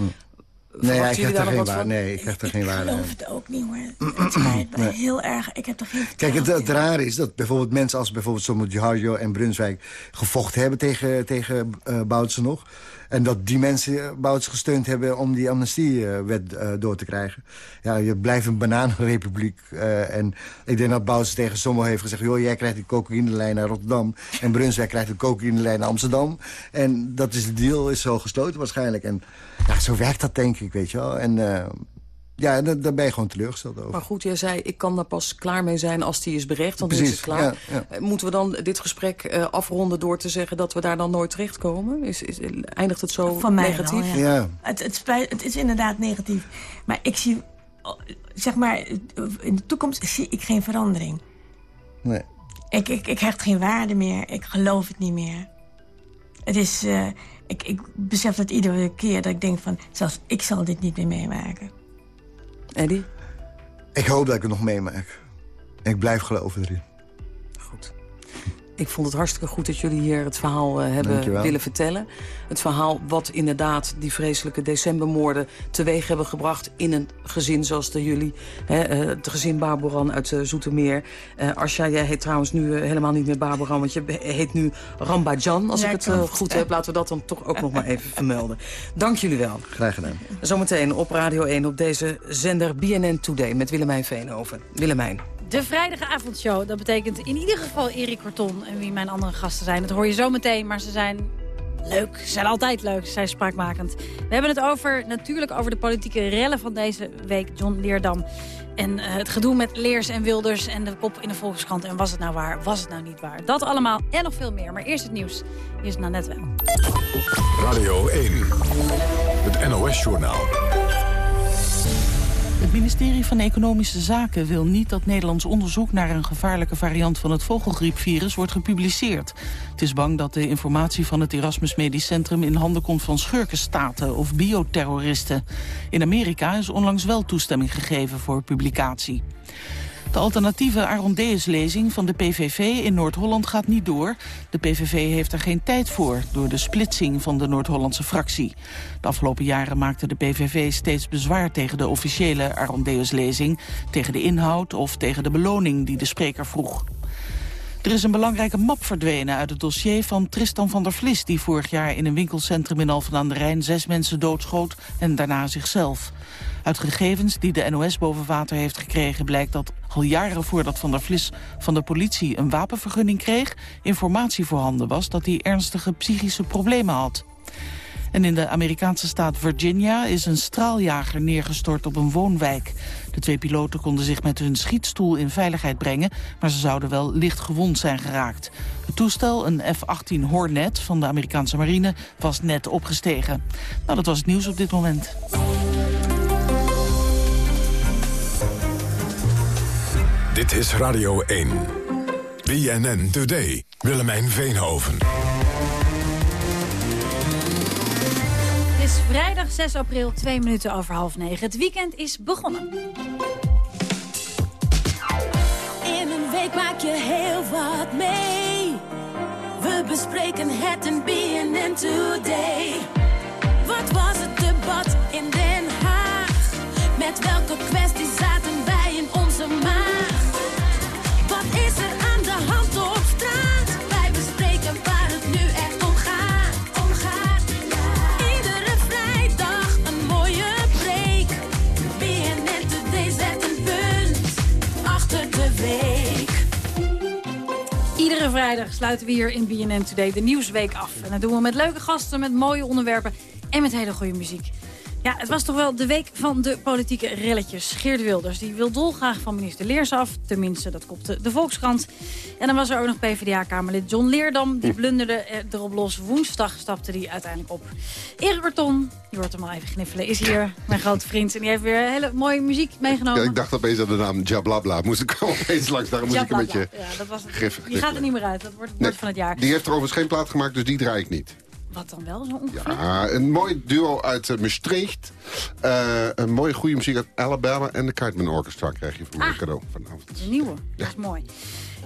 Nee, ja, ik krijg er geen waarde. Nee, ik krijg er geen waarde. Ik geloof het ook niet hoor. Het spijt me heel erg. Ik heb geen Kijk, het, het rare is dat bijvoorbeeld mensen als bijvoorbeeld Giorgio en Brunswijk gevochten hebben tegen, tegen uh, Boutsen nog. En dat die mensen Bouts gesteund hebben om die amnestiewet uh, door te krijgen. Ja, je blijft een bananenrepubliek. Uh, en ik denk dat Bouts tegen Somo heeft gezegd... joh, jij krijgt de cocaïnelijn naar Rotterdam... en Brunswijk krijgt de cocaïnelijn naar Amsterdam. En dat is de deal is zo gesloten waarschijnlijk. En ja, zo werkt dat denk ik, weet je wel. En ja, daar, daar ben je gewoon teleurgesteld over. Maar goed, jij zei, ik kan daar pas klaar mee zijn als die is berecht. Want Precies, is het klaar. Ja, ja. Moeten we dan dit gesprek uh, afronden door te zeggen dat we daar dan nooit terechtkomen? Is, is, eindigt het zo Van mij negatief? Wel, ja. ja. Het, het, spijt, het is inderdaad negatief. Maar ik zie, zeg maar, in de toekomst zie ik geen verandering. Nee. Ik, ik, ik hecht geen waarde meer. Ik geloof het niet meer. Het is... Uh, ik, ik besef dat iedere keer dat ik denk van... zelfs ik zal dit niet meer meemaken. Eddie? Ik hoop dat ik het nog meemaak. Ik blijf geloven erin. Ik vond het hartstikke goed dat jullie hier het verhaal uh, hebben Dankjewel. willen vertellen. Het verhaal wat inderdaad die vreselijke decembermoorden teweeg hebben gebracht... in een gezin zoals de jullie. Hè, uh, het gezin Barboran uit uh, Zoetermeer. Asja, jij heet trouwens nu helemaal niet meer Barboran... want je heet nu Rambajan, als Ja, ik het goed heb. Laten we dat dan toch ook nog maar even vermelden. Dank jullie wel. Graag gedaan. Zometeen op Radio 1 op deze zender BNN Today... met Willemijn Veenhoven. Willemijn. De vrijdagavondshow, dat betekent in ieder geval Erik Korton en wie mijn andere gasten zijn. Dat hoor je zo meteen, maar ze zijn leuk. Ze zijn altijd leuk, ze zijn spraakmakend. We hebben het over, natuurlijk over de politieke rellen van deze week, John Leerdam. En uh, het gedoe met Leers en Wilders en de kop in de Volkskrant. En was het nou waar, was het nou niet waar? Dat allemaal en nog veel meer. Maar eerst het nieuws. Is het nou net wel. Radio 1, het NOS-journaal. Het ministerie van Economische Zaken wil niet dat Nederlands onderzoek naar een gevaarlijke variant van het vogelgriepvirus wordt gepubliceerd. Het is bang dat de informatie van het Erasmus Medisch Centrum in handen komt van schurkenstaten of bioterroristen. In Amerika is onlangs wel toestemming gegeven voor publicatie. De alternatieve Arondeus-lezing van de PVV in Noord-Holland gaat niet door. De PVV heeft er geen tijd voor, door de splitsing van de Noord-Hollandse fractie. De afgelopen jaren maakte de PVV steeds bezwaar tegen de officiële Arondeus-lezing... tegen de inhoud of tegen de beloning die de spreker vroeg. Er is een belangrijke map verdwenen uit het dossier van Tristan van der Vlis... die vorig jaar in een winkelcentrum in Alphen aan de Rijn zes mensen doodschoot en daarna zichzelf. Uit gegevens die de NOS boven water heeft gekregen... blijkt dat al jaren voordat Van der Vlis van de politie een wapenvergunning kreeg... informatie voorhanden was dat hij ernstige psychische problemen had. En in de Amerikaanse staat Virginia is een straaljager neergestort op een woonwijk. De twee piloten konden zich met hun schietstoel in veiligheid brengen... maar ze zouden wel licht gewond zijn geraakt. Het toestel, een F-18 Hornet van de Amerikaanse marine, was net opgestegen. Nou, dat was het nieuws op dit moment. Dit is Radio 1. BNN Today. Willemijn Veenhoven. Het is vrijdag 6 april, 2 minuten over half 9. Het weekend is begonnen. In een week maak je heel wat mee. We bespreken het in BNN Today. Wat was het debat in Den Haag? Met welke kwesties zaten wij in onze maag? Sluiten we hier in BNN Today de Nieuwsweek af. En dat doen we met leuke gasten, met mooie onderwerpen en met hele goede muziek. Ja, het was toch wel de week van de politieke relletjes. Geert Wilders die wil dolgraag van minister Leers af. Tenminste, dat kopte de Volkskrant. En dan was er ook nog PvdA-kamerlid John Leerdam. Die blunderde erop los. Woensdag stapte hij uiteindelijk op. Erik Korton, je hoort hem al even gniffelen, is hier. Mijn grote vriend. En die heeft weer hele mooie muziek meegenomen. Ja, ik dacht opeens aan de naam Jablabla. Moest ik er opeens langs, daarom moest ik een beetje Ja, dat was het. Die gaat er niet meer uit. Dat wordt het Nee, woord van het jaar. Die heeft er overigens geen plaat gemaakt, dus die draai ik niet. Wat dan wel, zo ongeveer? Ja, een mooi duo uit uh, Maastricht. Eh, een mooie goede muziek uit Alabama. En de Cartman Orchestra krijg je van mij Ah. cadeau vanavond. Een nieuwe. Dat is mooi.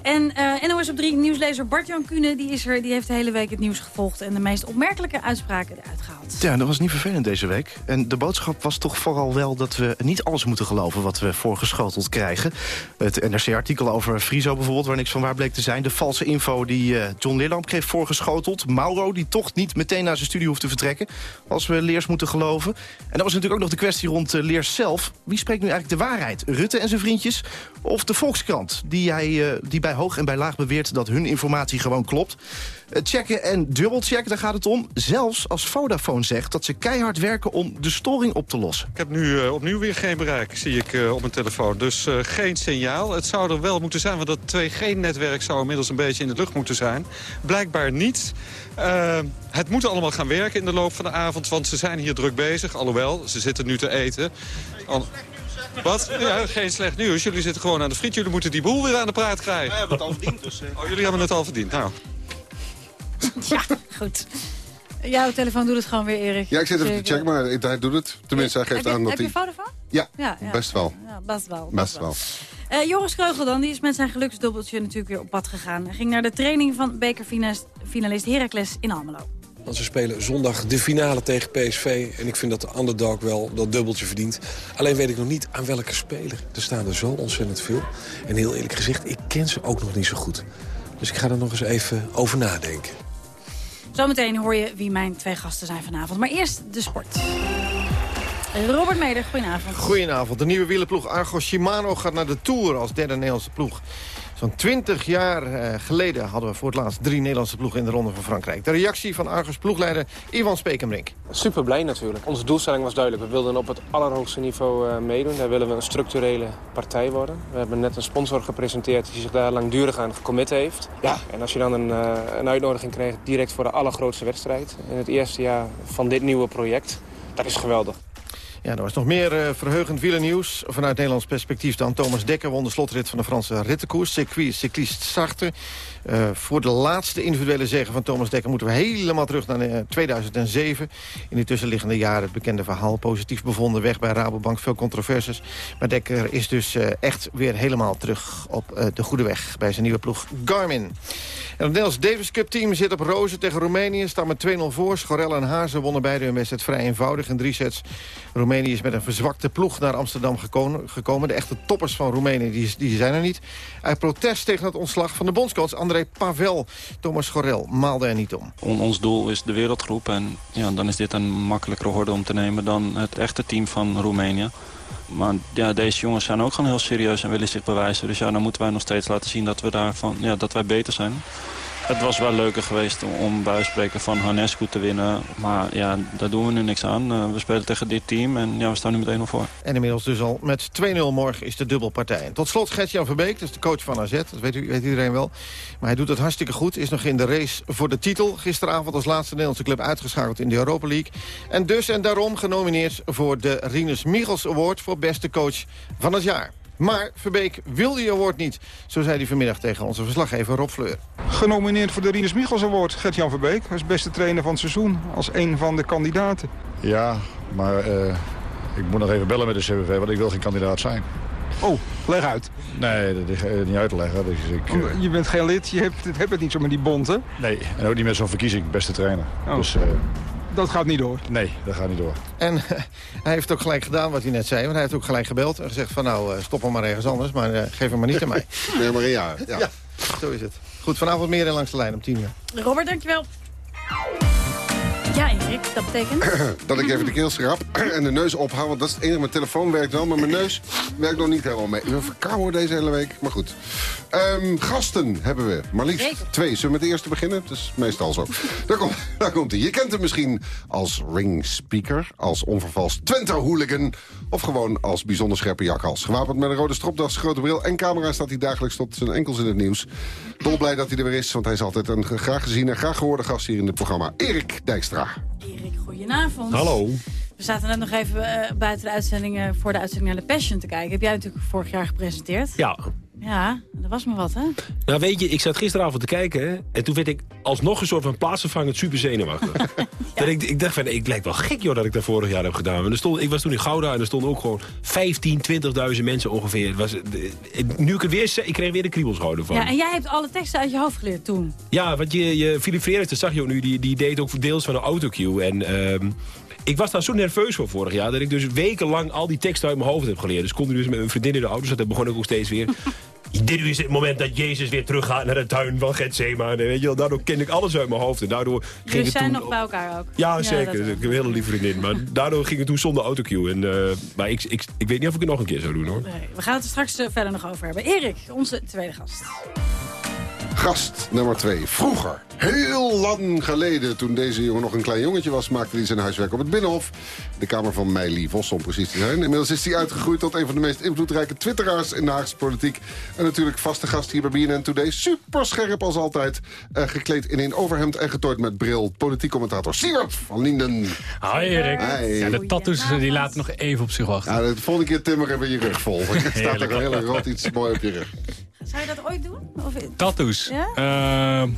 En eh NOS op 3 nieuwslezer Bart-Jan Kuhne die is er, die heeft de hele week het nieuws gevolgd... en de meest opmerkelijke uitspraken eruit gehaald. Ja, dat was niet vervelend deze week. En de boodschap was toch vooral wel dat we niet alles moeten geloven... wat we voorgeschoteld krijgen. Het NRC-artikel over Friso bijvoorbeeld, waar niks van waar bleek te zijn. De valse info die eh, John Lillamp kreeg voorgeschoteld. Mauro, die toch niet meteen naar zijn studie hoeft te vertrekken... als we Leers moeten geloven. En dat was natuurlijk ook nog de kwestie rond eh, Leers zelf. Wie spreekt nu eigenlijk de waarheid? Rutte en zijn vriendjes? Of de Volkskrant, die, hij, eh, die bij hoog en bij laag beweert... dat hun informatie gewoon klopt? Eh, checken en dubbelchecken, daar gaat het om. Zelfs als Vodafone zegt dat ze keihard werken om de storing op te lossen. Ik heb nu eh, opnieuw weer geen bereik, zie ik eh, op mijn telefoon. Dus geen signaal. Het zou er wel moeten zijn, want dat 2G-netwerk zou inmiddels een beetje in de lucht moeten zijn. Blijkbaar niet. Het moet allemaal gaan werken in de loop van de avond, want ze zijn hier druk bezig. Alhoewel, ze zitten nu te eten. Wat? Ja, geen slecht nieuws. Jullie zitten gewoon aan de friet. Jullie moeten die boel weer aan de praat krijgen. We hebben het al verdiend, dus... Oh, jullie hebben het al verdiend. Nou, Ja, goed. Jouw telefoon doet het gewoon weer, Erik. Ja, ik zit even te checken, maar hij doet het. Tenminste, hij geeft aan dat Heb je hij... Ja, Ja, ja. best wel. Ja, best wel. Best wel. Eh, Joris Kreugel dan, die is met zijn geluksdubbeltje natuurlijk weer op pad gegaan. Hij ging naar de training van bekerfinalist Heracles in Almelo. Want ze spelen zondag de finale tegen PSV. En ik vind dat de underdog wel dat dubbeltje verdient. Alleen weet ik nog niet aan welke speler. Er staan er zo ontzettend veel. En heel eerlijk gezegd, ik ken ze ook nog niet zo goed. Dus ik ga er nog eens even over nadenken. Zometeen hoor je wie mijn twee gasten zijn vanavond. Maar eerst de sport. Robert Meder, goedenavond. Goedenavond. De nieuwe wielerploeg Argo Shimano gaat naar de Tour als derde Nederlandse ploeg. Zo'n 20 jaar eh, geleden hadden we voor het laatst drie Nederlandse ploegen in de Ronde van Frankrijk. De reactie van Argos ploegleider Ivan Spekenbrink. Super blij natuurlijk. Onze doelstelling was duidelijk. We wilden op het allerhoogste niveau uh, meedoen. Daar willen we een structurele partij worden. We hebben net een sponsor gepresenteerd die zich daar langdurig aan gecommit heeft. Ja, en als je dan een, uh, een uitnodiging krijgt direct voor de allergrootste wedstrijd... in het eerste jaar van dit nieuwe project, dat is geweldig. Ja, er was nog meer uh, verheugend wielernieuws. Vanuit Nederlands perspectief dan. Thomas Dekker won de slotrit van de Franse rittenkoers. Circuit Cycliste Sartre. Uh, voor de laatste individuele zege van Thomas Dekker... moeten we helemaal terug naar uh, 2007. In die tussenliggende jaren het bekende verhaal. Positief bevonden weg bij Rabobank. Veel controversies. Maar Dekker is dus uh, echt weer helemaal terug op de goede weg... bij zijn nieuwe ploeg Garmin. En het Nederlands Davis Cup team zit op rozen tegen Roemenië. Staat met 2-0 voor. Schorel en Hazen wonnen beide hun wedstrijd vrij eenvoudig in drie sets. Roemenië is met een verzwakte ploeg naar Amsterdam gekomen. De echte toppers van Roemenië die, die zijn er niet. Uit protest tegen het ontslag van de bondscoach André Pavel. Thomas Schorel maalde er niet om. On, ons doel is de wereldgroep. En ja, dan is dit een makkelijkere horde om te nemen dan het echte team van Roemenië. Maar ja, deze jongens zijn ook gewoon heel serieus en willen zich bewijzen. Dus ja, dan moeten wij nog steeds laten zien dat, we daarvan, ja, dat wij beter zijn. Het was wel leuker geweest om, bij spreken van Hanescu te winnen. Maar ja, daar doen we nu niks aan. Uh, we spelen tegen dit team en ja, we staan nu met 1-0 voor. En inmiddels dus al met 2-0 morgen is de dubbelpartij. En tot slot Gert-Jan Verbeek, dat is de coach van AZ. Dat weet, u, weet iedereen wel. Maar hij doet het hartstikke goed. Is nog in de race voor de titel. Gisteravond als laatste Nederlandse club uitgeschakeld in de Europa League. En dus en daarom genomineerd voor de Rinus Michels Award... voor beste coach van het jaar. Maar Verbeek wil die award niet. Zo zei hij vanmiddag tegen onze verslaggever Rob Fleur. Genomineerd voor de Rinus Michels Award, Gert-Jan Verbeek. Als beste trainer van het seizoen, als een van de kandidaten. Ja, maar uh, ik moet nog even bellen met de CWV, want ik wil geen kandidaat zijn. Oh, leg uit. Nee, dat is niet uit te leggen. Dus ik, uh... Je bent geen lid, je hebt, hebt het niet zo met die bond, hè? Nee, en ook niet met zo'n verkiezing, beste trainer. Oh. Dus, uh, dat gaat niet door. Nee, dat gaat niet door. En uh, hij heeft ook gelijk gedaan wat hij net zei. Want hij heeft ook gelijk gebeld en gezegd van nou, uh, stop hem maar ergens anders. Maar uh, geef hem maar niet aan mij. nee, maar ja, ja. ja. Zo is het. Goed, vanavond meer in Langs de Lijn om 10 uur. Robert, dankjewel. Ja, Erik, dat betekent... dat ik even de keel schrap en de neus ophaal. Want dat is het enige. Mijn telefoon werkt wel, maar mijn neus werkt nog niet helemaal mee. Ik ben verkouden deze hele week, maar goed. Um, gasten hebben we. Maar liefst Zeker. twee. Zullen we met de eerste beginnen? Dat is meestal zo. daar, komt, daar komt hij. Je kent hem misschien als ringspeaker, als onvervalst Twente-hooligan... of gewoon als bijzonder scherpe jakhals. Gewapend met een rode stropdas, grote bril en camera... staat hij dagelijks tot zijn enkels in het nieuws. Dolblij dat hij er weer is, want hij is altijd een graag gezien... en graag gehoorde gast hier in het programma. Erik Dijkstra. Erik, goedenavond. Hallo. We zaten net nog even uh, buiten de uitzending uh, voor de uitzending naar The Passion te kijken. Heb jij natuurlijk vorig jaar gepresenteerd? Ja. Ja, dat was maar wat, hè? Nou, weet je, ik zat gisteravond te kijken... Hè, en toen werd ik alsnog een soort van plaatsvervangend super zenuwachtig. ja. dat ik, ik dacht van, ik lijk wel gek, joh, dat ik dat vorig jaar heb gedaan. Maar er stond, ik was toen in Gouda en er stonden ook gewoon 15, 20.000 mensen ongeveer. Het was, nu ik het weer ik kreeg weer de kriebelschouder van. Ja, en jij hebt alle teksten uit je hoofd geleerd toen. Ja, want je, je Philip Freres, dat zag je ook nu, die, die deed ook deels van de autocue. En... Um, ik was daar zo nerveus voor vorig jaar... dat ik dus wekenlang al die teksten uit mijn hoofd heb geleerd. Dus kon ik dus met mijn vriendin in de auto zat. begon ik ook steeds weer... Dit is het moment dat Jezus weer teruggaat naar de tuin van Gethsemane. Weet je wel, daardoor ken ik alles uit mijn hoofd. En daardoor ging Jullie het zijn toen nog bij elkaar ook? Ja, ja zeker. Ik heb een hele lieve vriendin. Maar daardoor ging het toen zonder autocue. En, uh, maar ik, ik, ik weet niet of ik het nog een keer zou doen, hoor. Nee, we gaan het er straks uh, verder nog over hebben. Erik, onze tweede gast. Gast nummer twee. Vroeger, heel lang geleden, toen deze jongen nog een klein jongetje was... maakte hij zijn huiswerk op het Binnenhof. De kamer van Meili Vos, om precies te zijn. Inmiddels is hij uitgegroeid tot een van de meest invloedrijke twitteraars... in de Haagse politiek. En natuurlijk vaste gast hier bij BNN Today. Super scherp als altijd. Uh, gekleed in een overhemd en getooid met bril. Politiek commentator Siewert van Linden. Hi Erik. Hi. Ja, de tattoos die laten nog even op zich wachten. Ja, de volgende keer timmeren we je rug vol. Er staat er een hele rood iets mooi op je rug. Zou je dat ooit doen? Of... Tattoos? Ja? Uh,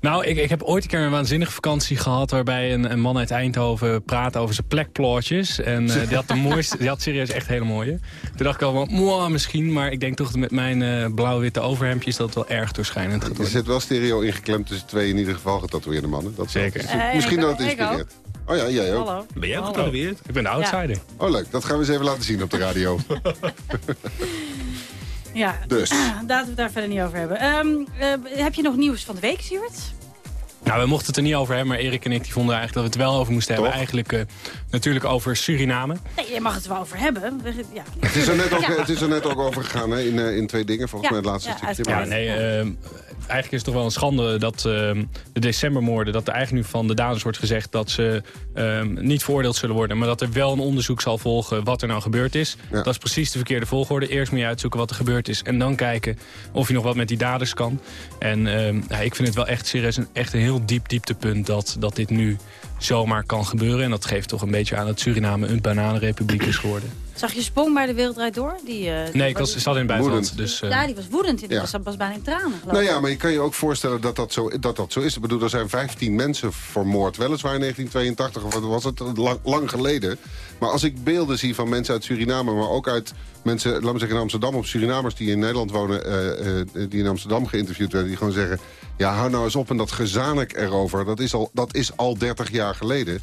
Nou, ik, ik heb ooit een keer een waanzinnige vakantie gehad... waarbij een, een man uit Eindhoven praatte over zijn plekplootjes. En eh, die had de mooiste, die had serieus echt hele mooie. Toen dacht ik al van, misschien. Maar ik denk toch dat met mijn eh, blauw-witte overhemdjes... dat wel erg doorschijnend gaat Er zit wel stereo ingeklemd tussen twee in ieder geval getatoeëerde mannen. Dat Zeker. Is, Eh, misschien dat het inspireert. Oh ja, jij ook. Hallo. Ben jij ook getatoeëerd? Ik ben de outsider. Oh leuk, dat gaan we eens even laten zien op de radio. Ja, Dus. laten we het daar verder niet over hebben. Ehm, eh, heb je nog nieuws van de week, Stuart? Nou, we mochten het er niet over hebben, maar Erik en ik die vonden eigenlijk dat we het wel over moesten hebben. Eigenlijk eh, natuurlijk over Suriname. Nee, je mag het er wel over hebben. We- Ja. Het is er net ook, Ja. het is er net ook over gegaan hè, in, eh, in twee dingen. Volgens Ja, mij het laatste ja, stukje. Ja, nee, ehm, eigenlijk is het toch wel een schande dat ehm, de decembermoorden... dat er eigenlijk nu van de daders wordt gezegd dat ze ehm, niet veroordeeld zullen worden... maar dat er wel een onderzoek zal volgen wat er nou gebeurd is. Dat is precies de verkeerde volgorde. Eerst moet je uitzoeken wat er gebeurd is... en dan kijken of je nog wat met die daders kan. En ehm, ja, ik vind het wel echt serieus een, echt een heel diep dieptepunt... Dat, dat dit nu zomaar kan gebeuren. En dat geeft toch een beetje aan dat Suriname een bananenrepubliek is geworden. Zag je Sprong bij de Wereldrijd Door? Die, eh, die Nee, ik was, zat in het buitenland. Dus, eh, Ja, die was woedend. Die Ja. was, was bijna in tranen, geloof Nou ja, maar je kan je ook voorstellen dat dat zo, dat dat zo is. Ik bedoel, er zijn 15 mensen vermoord. Weliswaar in 1982, of wat was het? Lang, lang geleden. Maar als ik beelden zie van mensen uit Suriname... maar ook uit mensen, laten we zeggen in Amsterdam... of Surinamers die in Nederland wonen... eh, eh, die in Amsterdam geïnterviewd werden... die gewoon zeggen... ja, hou nou eens op en dat gezanik erover... dat is al, dat is al 30 jaar geleden.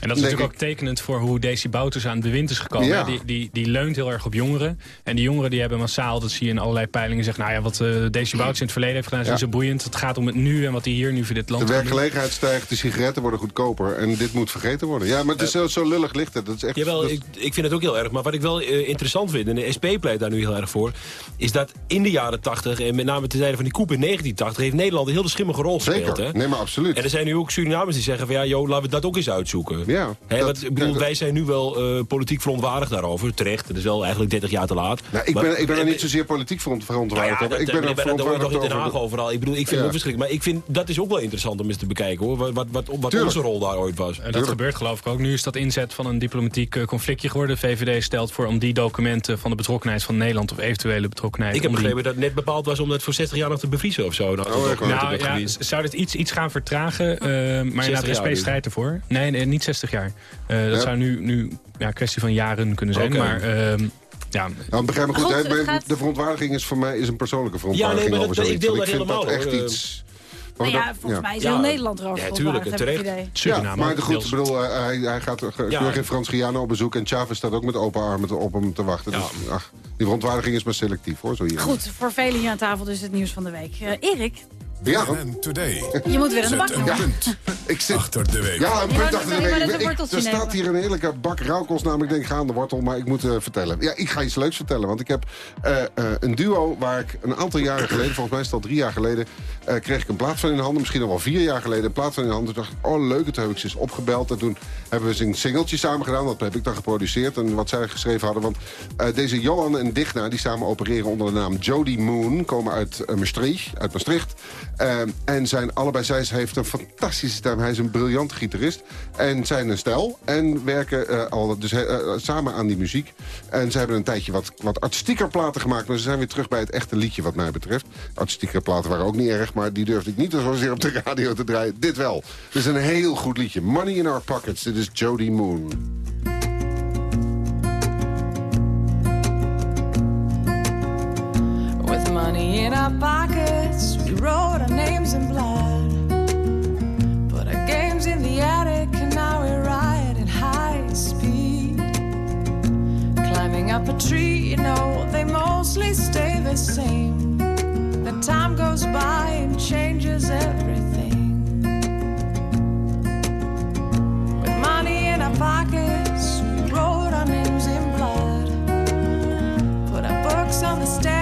En dat is natuurlijk ook tekenend voor hoe Desi Bouters aan het bewind is gekomen. Ja. Die, die, die leunt heel erg op jongeren. En die jongeren die hebben massaal, dat zie je in allerlei peilingen... zeggen, nou ja, wat eh Desi Bouters in het verleden heeft gedaan... is Ja. niet zo boeiend. Het gaat om het nu en wat hij hier nu voor dit land De werkgelegenheid stijgt, de sigaretten worden goedkoper... en dit moet vergeten worden. Ja, maar het is zo, zo lullig licht het. Dat is echt, Jawel, dat- ik, ik vind het ook heel erg. Maar wat ik wel eh, interessant vind, en de SP pleit daar nu heel erg voor... is dat in de jaren 80, en met name ten tijde van die koep in 1980... heeft Nederland een heel schimmige rol Zeker. gespeeld. Hè? Nee, maar absoluut. En er zijn nu ook Surinamers die zeggen van... ja, joh, laten we dat ook eens uitzoeken. Ja, dat- ik bedoel, ja, dat- wij zijn nu wel eh, politiek verontwaardigd daarover. Terecht, het is wel eigenlijk 30 jaar te laat. Nou, ik, Maar- ben, ik ben er niet zozeer politiek nou verontwaardigd over. dat, Ik ben dat, er dat, dat toch in verontwaardigd Den Haag over. overal. Ik bedoel, ik vind Ja. het ook verschrikkelijk. Maar ik vind, dat is ook wel interessant om eens te bekijken, hoor. Wat, wat, wat, onze rol daar ooit was. En dat gebeurt geloof ik ook. Nu is dat inzet van een diplomatiek eh, conflictje geworden. De VVD stelt voor om die documenten van de betrokkenheid van Nederland... of eventuele betrokkenheid... Ik heb die- begrepen dat het net bepaald was om dat voor 60 jaar nog te bevriezen of zo. Nou, dat ook Nou, ja, zou dit iets, iets gaan vertragen? eh, maar inderdaad, de SP dus. strijdt ervoor. Nee, nee, niet 60 jaar. Eh, dat Ja. zou nu, nu ja, een kwestie van jaren kunnen zijn. Maar ehm, ja, Nou, begrijp me goed, Goed, hè, het mijn- gaat- de verontwaardiging is voor mij is een persoonlijke Ja, verontwaardiging nee, maar over dat- zoiets. ik deel dat vind dat helemaal, echt hoor. iets... Nou ja, dat- volgens mij is Ja. heel Nederland erover Ja, tuurlijk, en ik terecht. idee. Ja, Suriname. maar goed, deels. ik bedoel, eh, hij, hij gaat eh, Ja. in Frans op bezoek... en Chavez staat ook met open armen op hem te wachten. Dus, ach, die verontwaardiging is maar selectief, hoor. Zo hier. Goed, voor velen hier aan tafel dus het nieuws van de week. Eh, Erik, Ja, En today. je moet weer aan de bak, een punt ik zit... achter de week. Ja, een punt achter de week. Ik- een ik- Er staat hier een heerlijke bak rauwkost, namelijk ik denk gaan de wortel, maar ik moet eh, vertellen. Ja, ik ga iets leuks vertellen, want ik heb eh, eh, een duo waar ik een aantal jaren geleden, volgens mij is het al drie jaar geleden, eh, kreeg ik een plaat van in de handen, misschien al wel vier jaar geleden, een plaat van in de handen. Toen dacht ik, oh leuk, toen heb ik ze eens opgebeld en toen hebben we ze een singeltje samen gedaan. Dat heb ik dan geproduceerd en wat zij geschreven hadden. Want eh, deze Johan en Digna, die samen opereren onder de naam Jody Moon, komen uit Maastricht, uit Maastricht. Eh, en zijn allebei, zij heeft een fantastische stem. Hij is een briljante gitarist. En zijn een stijl. En werken eh, al dus, eh, eh, samen aan die muziek. En ze hebben een tijdje wat, wat artistieker platen gemaakt. Maar ze zijn weer terug bij het echte liedje wat mij betreft. Artistieker platen waren ook niet erg. Maar die durfde ik niet zozeer op de radio te draaien. Dit wel. Dit is een heel goed liedje. Money in Our Pockets. Dit is Jody Moon. Money in our pockets, we wrote our names in blood. Put our games in the attic, and now we're riding high speed. Climbing up a tree, you know, they mostly stay the same. Then time goes by and changes everything. With money in our pockets, we wrote our names in blood. Put our books on the staircase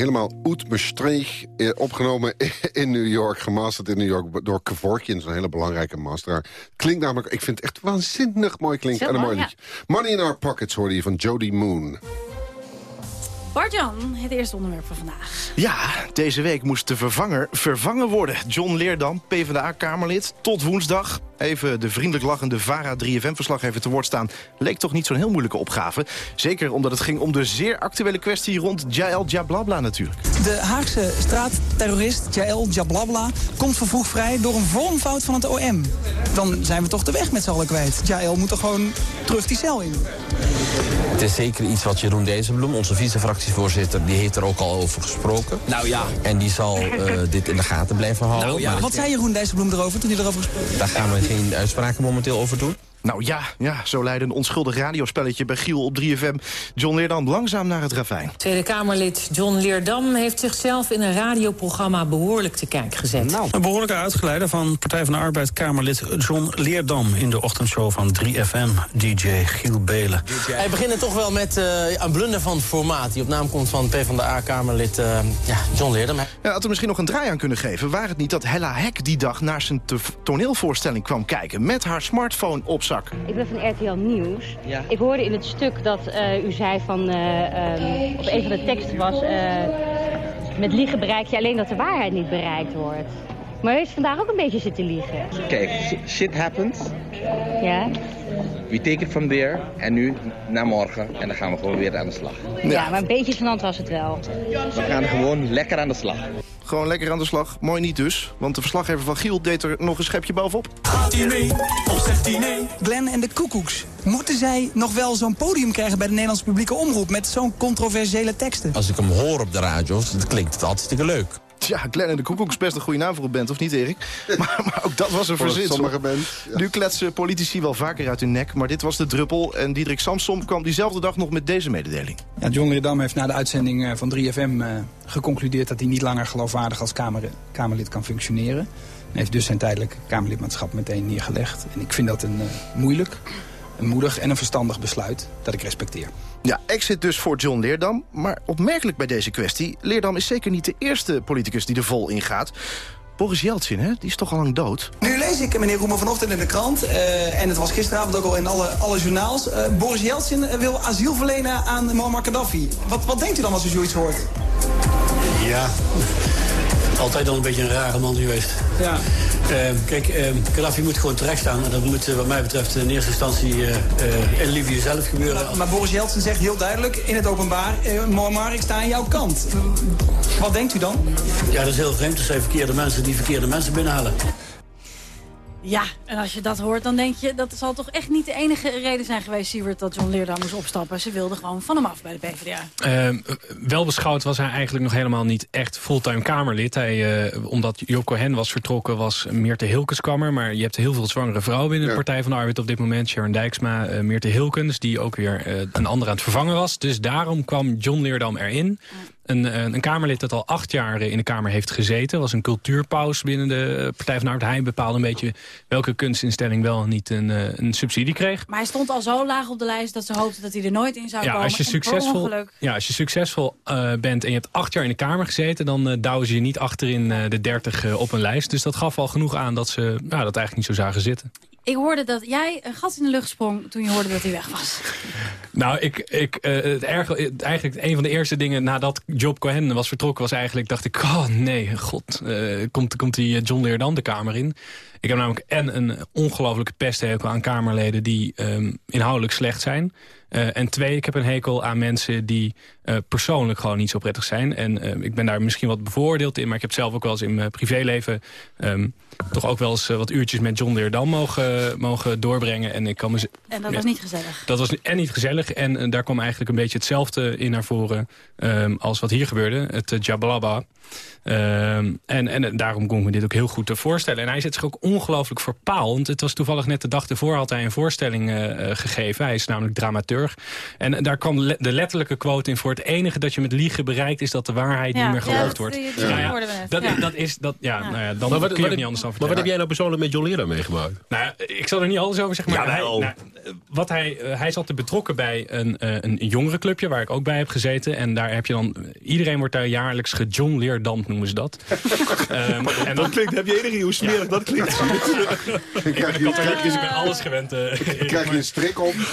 helemaal uit mijn streeg eh, opgenomen in New York. Gemasterd in New York door Kevorkian, zo'n hele belangrijke masteraar. Klinkt namelijk, ik vind het echt waanzinnig mooi klinken. Zo En een mooi mooi, liedje. Money in Our Pockets hoorde je van Jody Moon. Bart-Jan, het eerste onderwerp van vandaag. Ja, deze week moest de vervanger vervangen worden. John Leerdam, PvdA-Kamerlid, tot woensdag. Even de vriendelijk lachende VARA 3FM-verslaggever te woord staan... leek toch niet zo'n heel moeilijke opgave. Zeker omdat het ging om de zeer actuele kwestie rond Jael Jablabla natuurlijk. De Haagse straatterrorist Jael Jablabla komt vervroegd vrij door een vormfout van het OM. Dan zijn we toch de weg met z'n allen kwijt. Jael moet er gewoon terug die cel in. Het is zeker iets wat Jeroen Dijsselbloem, onze vice-fractievoorzitter... die heeft er ook al over gesproken. Nou ja. En die zal eh, dit in de gaten blijven houden. Nou ja, Maar wat zei Jeroen Dijsselbloem erover toen hij erover gesproken Daar gaan we geen uitspraken momenteel over doen. Nou ja, ja, zo leidde een onschuldig radiospelletje bij Giel op 3FM... John Leerdam langzaam naar het ravijn. Tweede Kamerlid John Leerdam heeft zichzelf in een radioprogramma behoorlijk te kijk gezet. Een behoorlijke uitgeleider van Partij van de Arbeid Kamerlid John Leerdam... in de ochtendshow van 3FM, DJ Giel Belen. Wij beginnen toch wel met eh, een blunder van formaat... die op naam komt van PvdA-Kamerlid uh, ja, John Leerdam. Ja, had er misschien nog een draai aan kunnen geven... waar het niet dat Hella Hek die dag naar zijn te- toneelvoorstelling kwam kijken... met haar smartphone op zak. Ik ben van RTL Nieuws. Ik hoorde in het stuk dat eh, u zei van, eh, ehm, of een van de teksten was... eh, met liegen bereik je alleen dat de waarheid niet bereikt wordt. Maar u heeft vandaag ook een beetje zitten liegen. Kijk, shit happens. Ja? We take it from there. En nu naar morgen. En dan gaan we gewoon weer aan de slag. Ja, maar een beetje gênant was het wel. We gaan gewoon lekker aan de slag. Gewoon lekker aan de slag. Mooi niet dus, want de verslaggever van Giel deed er nog een schepje bovenop. Gaat hij mee of zegt hij nee? Glenn en de Koekoeks. Moeten zij nog wel zo'n podium krijgen bij de Nederlandse publieke omroep... met zo'n controversiële teksten? Als ik hem hoor op de radio, dan klinkt het hartstikke leuk. Ja, Glenn en de Koekoek is best een goede naam voor een band, of niet Erik? Maar, maar ook dat was een sommige ja. Nu kletsen politici wel vaker uit hun nek, maar dit was de druppel. En Diederik Samsom kwam diezelfde dag nog met deze mededeling. Ja, John Leerdam heeft na de uitzending eh, van 3FM eh, geconcludeerd... dat hij niet langer geloofwaardig als kamer, Kamerlid kan functioneren. Hij heeft dus zijn tijdelijk Kamerlidmaatschap meteen neergelegd. En ik vind dat een eh, moeilijk, een moedig en een verstandig besluit dat ik respecteer. Ja, exit dus voor John Leerdam. Maar opmerkelijk bij deze kwestie... Leerdam is zeker niet de eerste politicus die er vol in gaat. Boris Yeltsin, hè, die is toch al lang dood? Nu lees ik meneer Roemer vanochtend in de krant... eh, en het was gisteravond ook al in alle, alle journaals... eh, Boris Yeltsin eh, wil asiel verlenen aan Muammar Gaddafi. Wat, wat denkt u dan als u zoiets hoort? Ja, altijd al een beetje een rare man geweest. Ja. Eh, kijk, Gaddafi moet gewoon terecht staan. En dat moet eh, wat mij betreft in eerste instantie eh, eh, in Libië zelf gebeuren. Maar Boris Yeltsin zegt heel duidelijk in het openbaar... Muammar, ik sta aan jouw kant. Wat denkt u dan? Ja, dat is heel vreemd. Dat zijn verkeerde mensen die verkeerde mensen binnenhalen. Ja, en als je dat hoort, dan denk je... dat zal toch echt niet de enige reden zijn geweest, Siewert... dat John Leerdam moest opstappen. Ze wilden gewoon van hem af bij de PvdA. Ehm, wel beschouwd was hij eigenlijk nog helemaal niet echt fulltime Kamerlid. Hij, eh, omdat Job Cohen was vertrokken, was Meerte Hilkens kwam Maar je hebt heel veel zwangere vrouwen binnen de Partij van de Arbeid op dit moment. Sharon Dijksma, eh Meerte Hilkens, die ook weer eh, een ander aan het vervangen was. Dus daarom kwam John Leerdam erin. Een, eh, een Kamerlid dat al acht jaar in de Kamer heeft gezeten. Was een cultuurpaus binnen de Partij van de Arbeid. Hij bepaalde een beetje welke kunstinstelling wel en niet een, eh, een subsidie kreeg. Maar hij stond al zo laag op de lijst dat ze hoopten dat hij er nooit in zou Ja, komen. als je succesvol, ja, als je succesvol eh, bent en je hebt acht jaar in de Kamer gezeten... dan eh douwen ze je niet achterin de 30 op een lijst. Dus dat gaf al genoeg aan dat ze ja, dat eigenlijk niet zo zagen zitten. Ik hoorde dat jij een gat in de lucht sprong toen je hoorde dat hij weg was. Nou, ik, ik, het erg, eigenlijk een van de eerste dingen nadat Job Cohen was vertrokken... was eigenlijk, dacht ik, oh nee, god, eh, komt, komt die John Leerdam de Kamer in? Ik heb namelijk en een ongelofelijke pesthekel aan Kamerleden... die ehm, inhoudelijk slecht zijn. Eh, en twee, ik heb een hekel aan mensen die eh, persoonlijk gewoon niet zo prettig zijn. En eh, ik ben daar misschien wat bevoordeeld in... maar ik heb zelf ook wel eens in mijn privéleven... ehm, toch ook wel eens wat uurtjes met John Leerdam mogen, mogen doorbrengen. En ik kan me... En dat was niet gezellig. Dat was en niet gezellig. En daar kwam eigenlijk een beetje hetzelfde in naar voren... ehm, als wat hier gebeurde, het Jabalaba. Ehm, en, en daarom kon ik me dit ook heel goed eh, voorstellen. En hij zit zich ook ongelooflijk verpaald. Want het was toevallig net de dag ervoor had hij een voorstelling gegeven. Hij is namelijk En daar kwam le- de letterlijke quote in voor. Het enige dat je met liegen bereikt is dat de waarheid Ja, niet meer ja, geloofd wordt. Nou dat ja, Ja. is... Dat, ja, Nou ja, dan Maar wat- kun je wat- het niet anders dan Maar wat heb jij nou persoonlijk met John Leerdam meegemaakt? Nou, ja, ik zal er niet alles over zeggen, maar hij, nou, wat hij, eh, hij zat te betrokken bij een, eh, een jongerenclubje waar ik ook bij heb gezeten. En daar heb je dan, iedereen wordt daar jaarlijks gejohn noemen ze dat. Ehm, en Dat klinkt, heb je enige idee hoe smerig dat klinkt? ik ben katholiek, dus ik ben alles gewend. eh, Krijg je een strik op?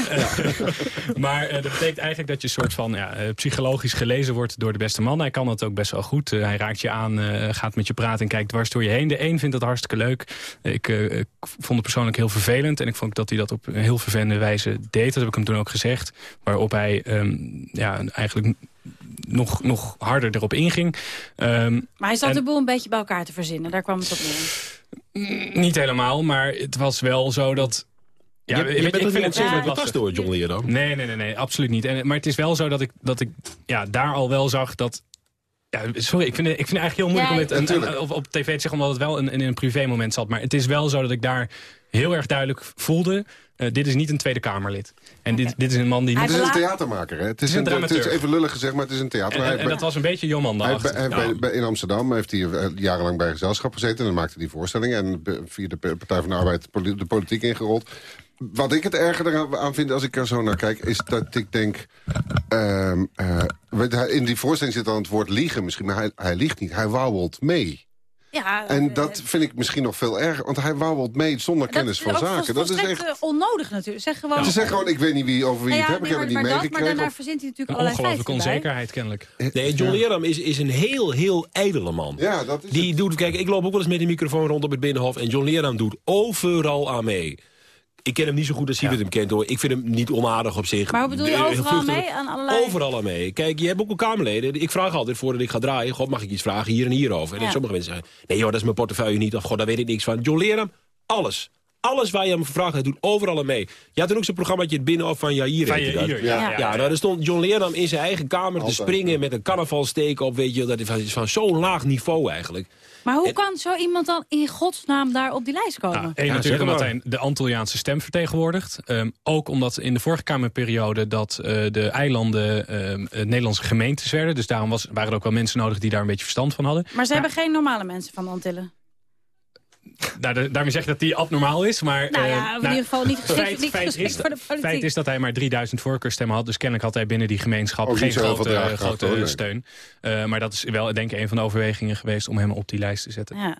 maar eh, dat betekent eigenlijk dat je soort van ja, eh, psychologisch gelezen wordt door de beste man. Hij kan dat ook best wel goed. Eh, hij raakt je aan, gaat met je praten en kijkt dwars door je heen. De een vindt dat hartstikke leuk. Ik, ik vond het persoonlijk heel vervelend. En ik vond dat hij dat op een heel vervelende wijze deed. Dat heb ik hem toen ook gezegd. Waarop hij ehm, ja, eigenlijk nog, nog harder erop inging. Ehm, Maar hij zat en- de boel een beetje bij elkaar te verzinnen. Daar kwam het op neer. Niet helemaal, maar het was wel zo dat... Je- je bent ik toch vind niet het zeer betast door John Leerdam? Nee, nee, nee, nee, absoluut niet. En, maar het is wel zo dat ik, dat ik ja, daar al wel zag dat... Ja, sorry, ik vind, het, ik vind het eigenlijk heel moeilijk Ja, om dit een- natuurlijk. een- op, op tv te zeggen... omdat het wel in, in een privé moment zat. Maar het is wel zo dat ik daar heel erg duidelijk voelde... eh, dit is niet een Tweede Kamerlid. En dit, dit is een man die... Het niet- is een theatermaker, hè? Het is, Het is een een, het is even lullig gezegd, maar het is een theater. En, dat was een beetje Jomanda Hij bij- hij bij- in Amsterdam heeft hij eh, jarenlang bij gezelschap gezeten. En dan maakte hij voorstellingen. En via de Partij van de Arbeid de politiek ingerold. Wat ik het erger eraan aan vind als ik er zo naar kijk... is dat ik denk... ehm, eh, weet je, hij- in die voorstelling zit dan het woord liegen misschien. Maar hij, hij liegt niet. Hij wauwelt mee. Ja, En dat vind ik misschien nog veel erger. Want hij wauwelt mee zonder kennis van zaken. Dat is echt... eh, onnodig natuurlijk. Zeg gewoon... Ze zeggen gewoon, ik weet niet wie, over wie Nou het ja, heb. Ik heb het maar- niet maar dat, Maar meegekregen. daarna verzint hij natuurlijk allerlei feiten onzekerheid kennelijk. Nee, John Leerdam is, is een heel, heel ijdele man. Ja, dat is Die doet, kijk, ik loop ook wel eens met een microfoon rond op het Binnenhof... en John Leerdam doet overal aan mee. Ik ken hem niet zo goed als Siewert hem kent, hoor. Ik vind hem niet onaardig op zich. Maar hoe bedoel je overal mee aan allerlei... Overal aan mee. Kijk, je hebt ook wel Kamerleden. Ik vraag altijd voordat ik ga draaien... God, mag ik iets vragen hier en hier over? En Ja. sommige mensen zeggen... Nee joh, dat is mijn portefeuille niet. Of god, daar weet ik niks van. John Leerdam, alles. Alles waar je hem vraagt, hij doet overal aan mee. Je had toen ook zo'n programmaatje het Binnenhof van Jair. Van. Jair, ja. Ja, Ja. ja, daar stond John Leerdam in zijn eigen kamer Altijd, te springen... met een carnavalsteek op, weet je. Dat is van, zo'n laag niveau eigenlijk. Maar hoe kan zo iemand dan in godsnaam daar op die lijst komen? Nou, natuurlijk omdat hij de Antilliaanse stem vertegenwoordigt. Ehm, ook omdat in de vorige Kamerperiode dat eh, de eilanden ehm, eh, Nederlandse gemeentes werden. Dus daarom was, waren er ook wel mensen nodig die daar een beetje verstand van hadden. Maar ze hebben geen normale mensen van de Antillen. Nou, da- daarmee zeg ik dat die abnormaal is. Maar, Nou eh, ja, in ieder geval niet geschikt- feit, niet feit geschikt is, voor de politiek. Feit is dat hij maar 3000 voorkeurstemmen had. Dus kennelijk had hij binnen die gemeenschap niet geen grote, grote hoor, steun. Eh, maar dat is wel denk ik een van de overwegingen geweest om hem op die lijst te zetten. Ja.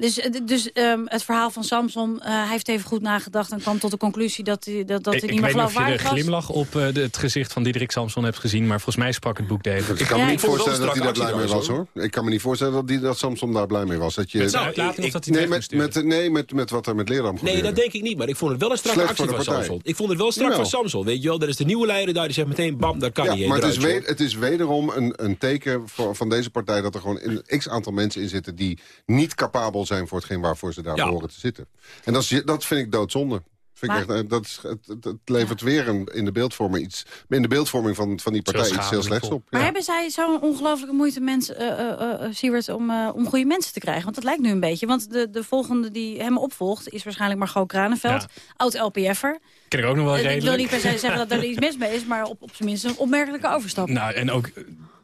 Dus, eh, dus ehm, het verhaal van Samson, eh, hij heeft even goed nagedacht... en kwam tot de conclusie dat hij, dat, dat hij ik, ik niet meer weet niet of je de geloofwaardig was. glimlach op eh, de- het gezicht van Diederik Samson hebt gezien. Maar volgens mij sprak het boek David. Ik kan me ik niet voorstellen dat hij daar blij mee was, hoor. Ik kan me niet voorstellen dat, die, dat Samson daar blij mee was. Dat je, Met zijn Nou, uitlating ik- of dat hij nee, met, met, nee met, met wat er met Leerdam gebeurde. Nee, dat denk ik niet. Maar ik vond het wel een strakke actie van. Samson. Ik vond het wel strak Jawel. van Samson. Weet je wel, dat is de nieuwe leider daar. Die zegt meteen, bam, daar kan Ja, hij heen. maar het is, het wederom een, een teken voor, van deze partij... dat er gewoon een x-aantal mensen in zitten... die niet capabel zijn voor hetgeen waarvoor ze daar Ja. horen te zitten. En dat, is, dat vind ik doodzonde. Vind ik echt, eh, dat is, het, het- levert weer een, in, de beeldvorming iets, in de beeldvorming van, van die partij iets heel slechts op. Maar Ja. hebben zij zo'n ongelooflijke moeite, mensen, eh, eh, eh, Siewert, om, eh, om goede mensen te krijgen? Want dat lijkt nu een beetje. Want de, de volgende die hem opvolgt is waarschijnlijk Margot Kranenveld. Ja. Oud-LPF'er. Ken ik ook nog wel Eh, ik wil redelijk. niet per se zeggen dat er iets mis mee is... maar op, op zijn minst een opmerkelijke overstap. Nou, en ook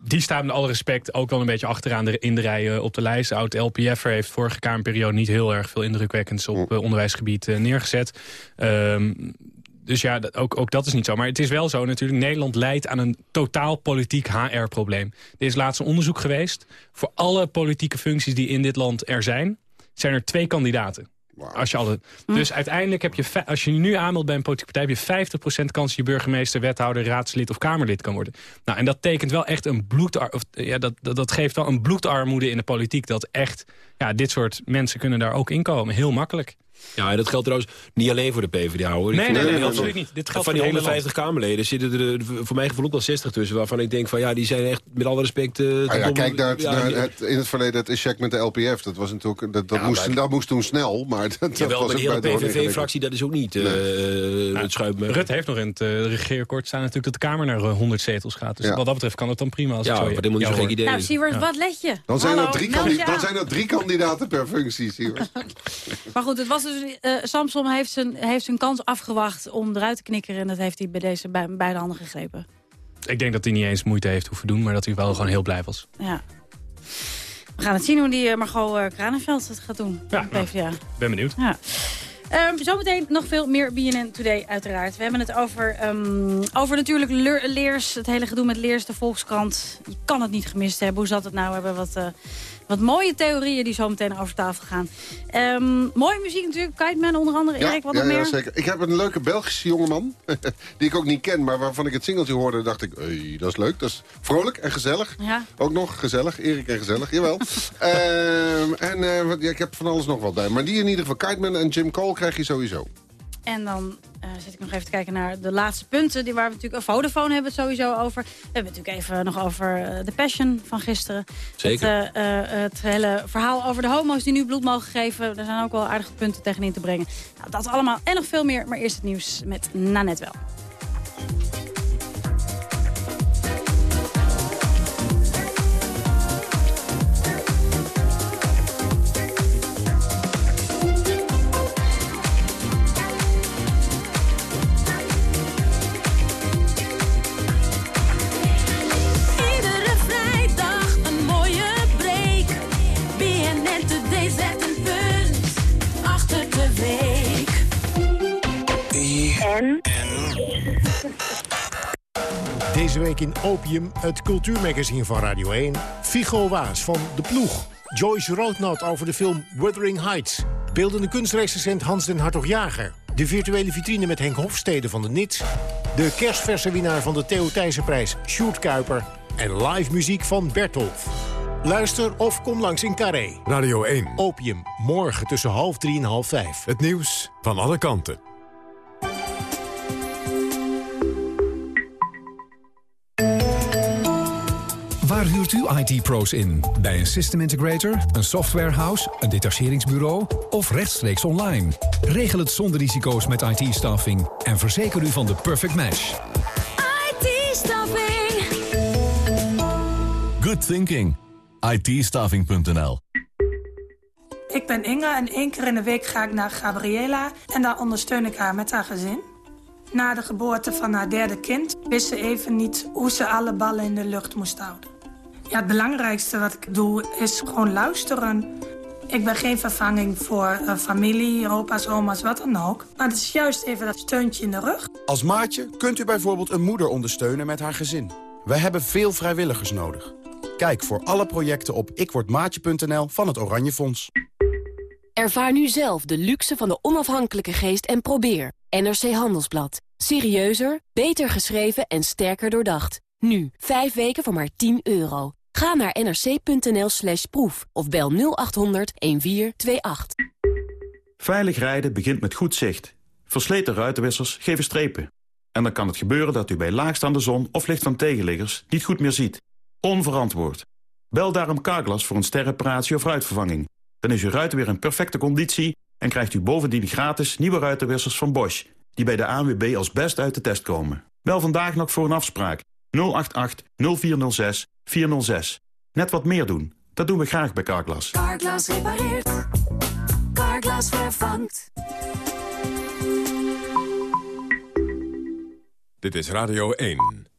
die staan met alle respect ook wel een beetje achteraan de, in de rij eh, op de lijst. Oud LPF'er heeft vorige Kamerperiode niet heel erg veel indrukwekkends op eh, onderwijsgebied eh, neergezet. Ehm, dus ja, ook, ook dat is niet zo. Maar het is wel zo natuurlijk, Nederland leidt aan een totaal politiek HR-probleem. Er is laatst een onderzoek geweest. Voor alle politieke functies die in dit land er zijn, zijn er twee kandidaten. Als je alle, dus uiteindelijk heb je, als je je nu aanmeldt bij een politieke partij... heb je 50% kans dat je burgemeester, wethouder, raadslid of kamerlid kan worden. Nou, en dat tekent wel echt een bloedar, of, ja, dat, dat, dat geeft wel een bloedarmoede in de politiek. Dat echt, ja, dit soort mensen kunnen daar ook inkomen. Heel makkelijk. Ja, en dat geldt trouwens niet alleen voor de PvdA, hoor. Ik Nee, vind nee, absoluut niet. Dit geldt van voor die het hele 150 Kamerleden zitten er voor mijn gevoel ook wel 60 tussen... waarvan ik denk van ja, die zijn echt met alle respect... Ah ja, kijk naar, het, ja, naar die- het, in het verleden het check met de LPF. Dat, was natuurlijk, dat, dat, Ja, moest, dat moest toen snel, maar dat, was maar de hele bij de orde PVV-fractie, dat is ook niet eh, het schuim. Rutte heeft nog in het uh, regeerakkoord staan natuurlijk dat de Kamer naar eh, 100 zetels gaat. Dus Ja. wat dat betreft kan het dan prima. Als Ja, dat moet niet zo gek idee. Nou, Siewert, wat let je? Dan zijn, er drie je dan zijn er drie kandidaten per functie, Siewert. Maar goed, het was dus, eh, Samson heeft zijn, heeft zijn kans afgewacht om eruit te knikkeren. En dat heeft hij bij deze bij, beide handen gegrepen. Ik denk dat hij niet eens moeite heeft hoeven doen, maar dat hij wel gewoon heel blij was. Ja. We gaan het zien hoe die eh, Margot eh, Kranenveld het gaat doen. Ja, Ja, PvdA. Ben benieuwd. Ja. Ehm, zometeen nog veel meer BNN Today uiteraard. We hebben het over, ehm, over natuurlijk Leers, het hele gedoe met Leers, de Volkskrant. Je kan het niet gemist hebben. Hoe zat het nou? We hebben wat, wat mooie theorieën die zo meteen over tafel gaan. Ehm, mooie muziek natuurlijk. Kiteman onder andere. Erik, wat ja, nog meer? ja, zeker. Ik heb een leuke Belgische jongeman, die ik ook niet ken... maar waarvan ik het singeltje hoorde, dacht ik, hey, dat is leuk. Dat is vrolijk en gezellig. Ja. Ook nog gezellig, Erik en gezellig, jawel. Ehm, en eh, ja, ik heb van alles nog wat bij. Maar die in ieder geval, Kiteman en Jim Cole krijg je sowieso. En dan eh, zit ik nog even te kijken naar de laatste punten. Die waar we natuurlijk een Vodafone hebben we het sowieso over. We hebben het natuurlijk even nog over eh, de Passion van gisteren. Zeker. Het, eh, het hele verhaal over de homo's die nu bloed mogen geven. Daar zijn ook wel aardige punten tegenin te brengen. Nou, dat allemaal en nog veel meer. Maar eerst het nieuws met Nanet wel. En? Deze week in Opium, het cultuurmagazine van Radio 1. Figo Waas van De Ploeg. Joyce Roodnat over de film Wuthering Heights. Beeldende kunstrecensent Hans den Hartog-Jager. De virtuele vitrine met Henk Hofstede van de Nits. De kerstverse winnaar van de Theo Thijssenprijs, Sjoerd Kuiper. En live muziek van Bertolf. Luister of kom langs in Carré. Radio 1. Opium, morgen tussen half drie en half vijf. Het nieuws van alle kanten. Waar huurt u IT-pro's in? Bij een system integrator, een softwarehouse, een detacheringsbureau of rechtstreeks online? Regel het zonder risico's met IT-staffing en verzeker u van de perfect match. IT-staffing. Good thinking. itstaffing.nl Ik ben Inge en één keer in de week ga ik naar Gabriela en daar ondersteun ik haar met haar gezin. Na de geboorte van haar derde kind wist ze even niet hoe ze alle ballen in de lucht moest houden. Ja, het belangrijkste wat ik doe is gewoon luisteren. Ik ben geen vervanging voor eh, familie, opa's, oma's, wat dan ook. Maar het is juist even dat steuntje in de rug. Als maatje kunt u bijvoorbeeld een moeder ondersteunen met haar gezin. We hebben veel vrijwilligers nodig. Kijk voor alle projecten op ikwordmaatje.nl van het Oranje Fonds. Ervaar nu zelf de luxe van de onafhankelijke geest en probeer. NRC Handelsblad. Serieuzer, beter geschreven en sterker doordacht. Nu, 5 weken voor maar 10 euro. Ga naar nrc.nl slash proef of bel 0800 1428. Veilig rijden begint met goed zicht. Versleten ruitenwissers geven strepen. En dan kan het gebeuren dat u bij laagstaande zon of licht van tegenliggers niet goed meer ziet. Onverantwoord. Bel daarom Carglass voor een sterreparatie of ruitvervanging. Dan is uw ruit weer in perfecte conditie en krijgt u bovendien gratis nieuwe ruitenwissers van Bosch... die bij de ANWB als best uit de test komen. Bel vandaag nog voor een afspraak. 088 0406 406. Net wat meer doen. Dat doen we graag bij Carglass. Carglass repareert. Carglass vervangt. Dit is Radio 1.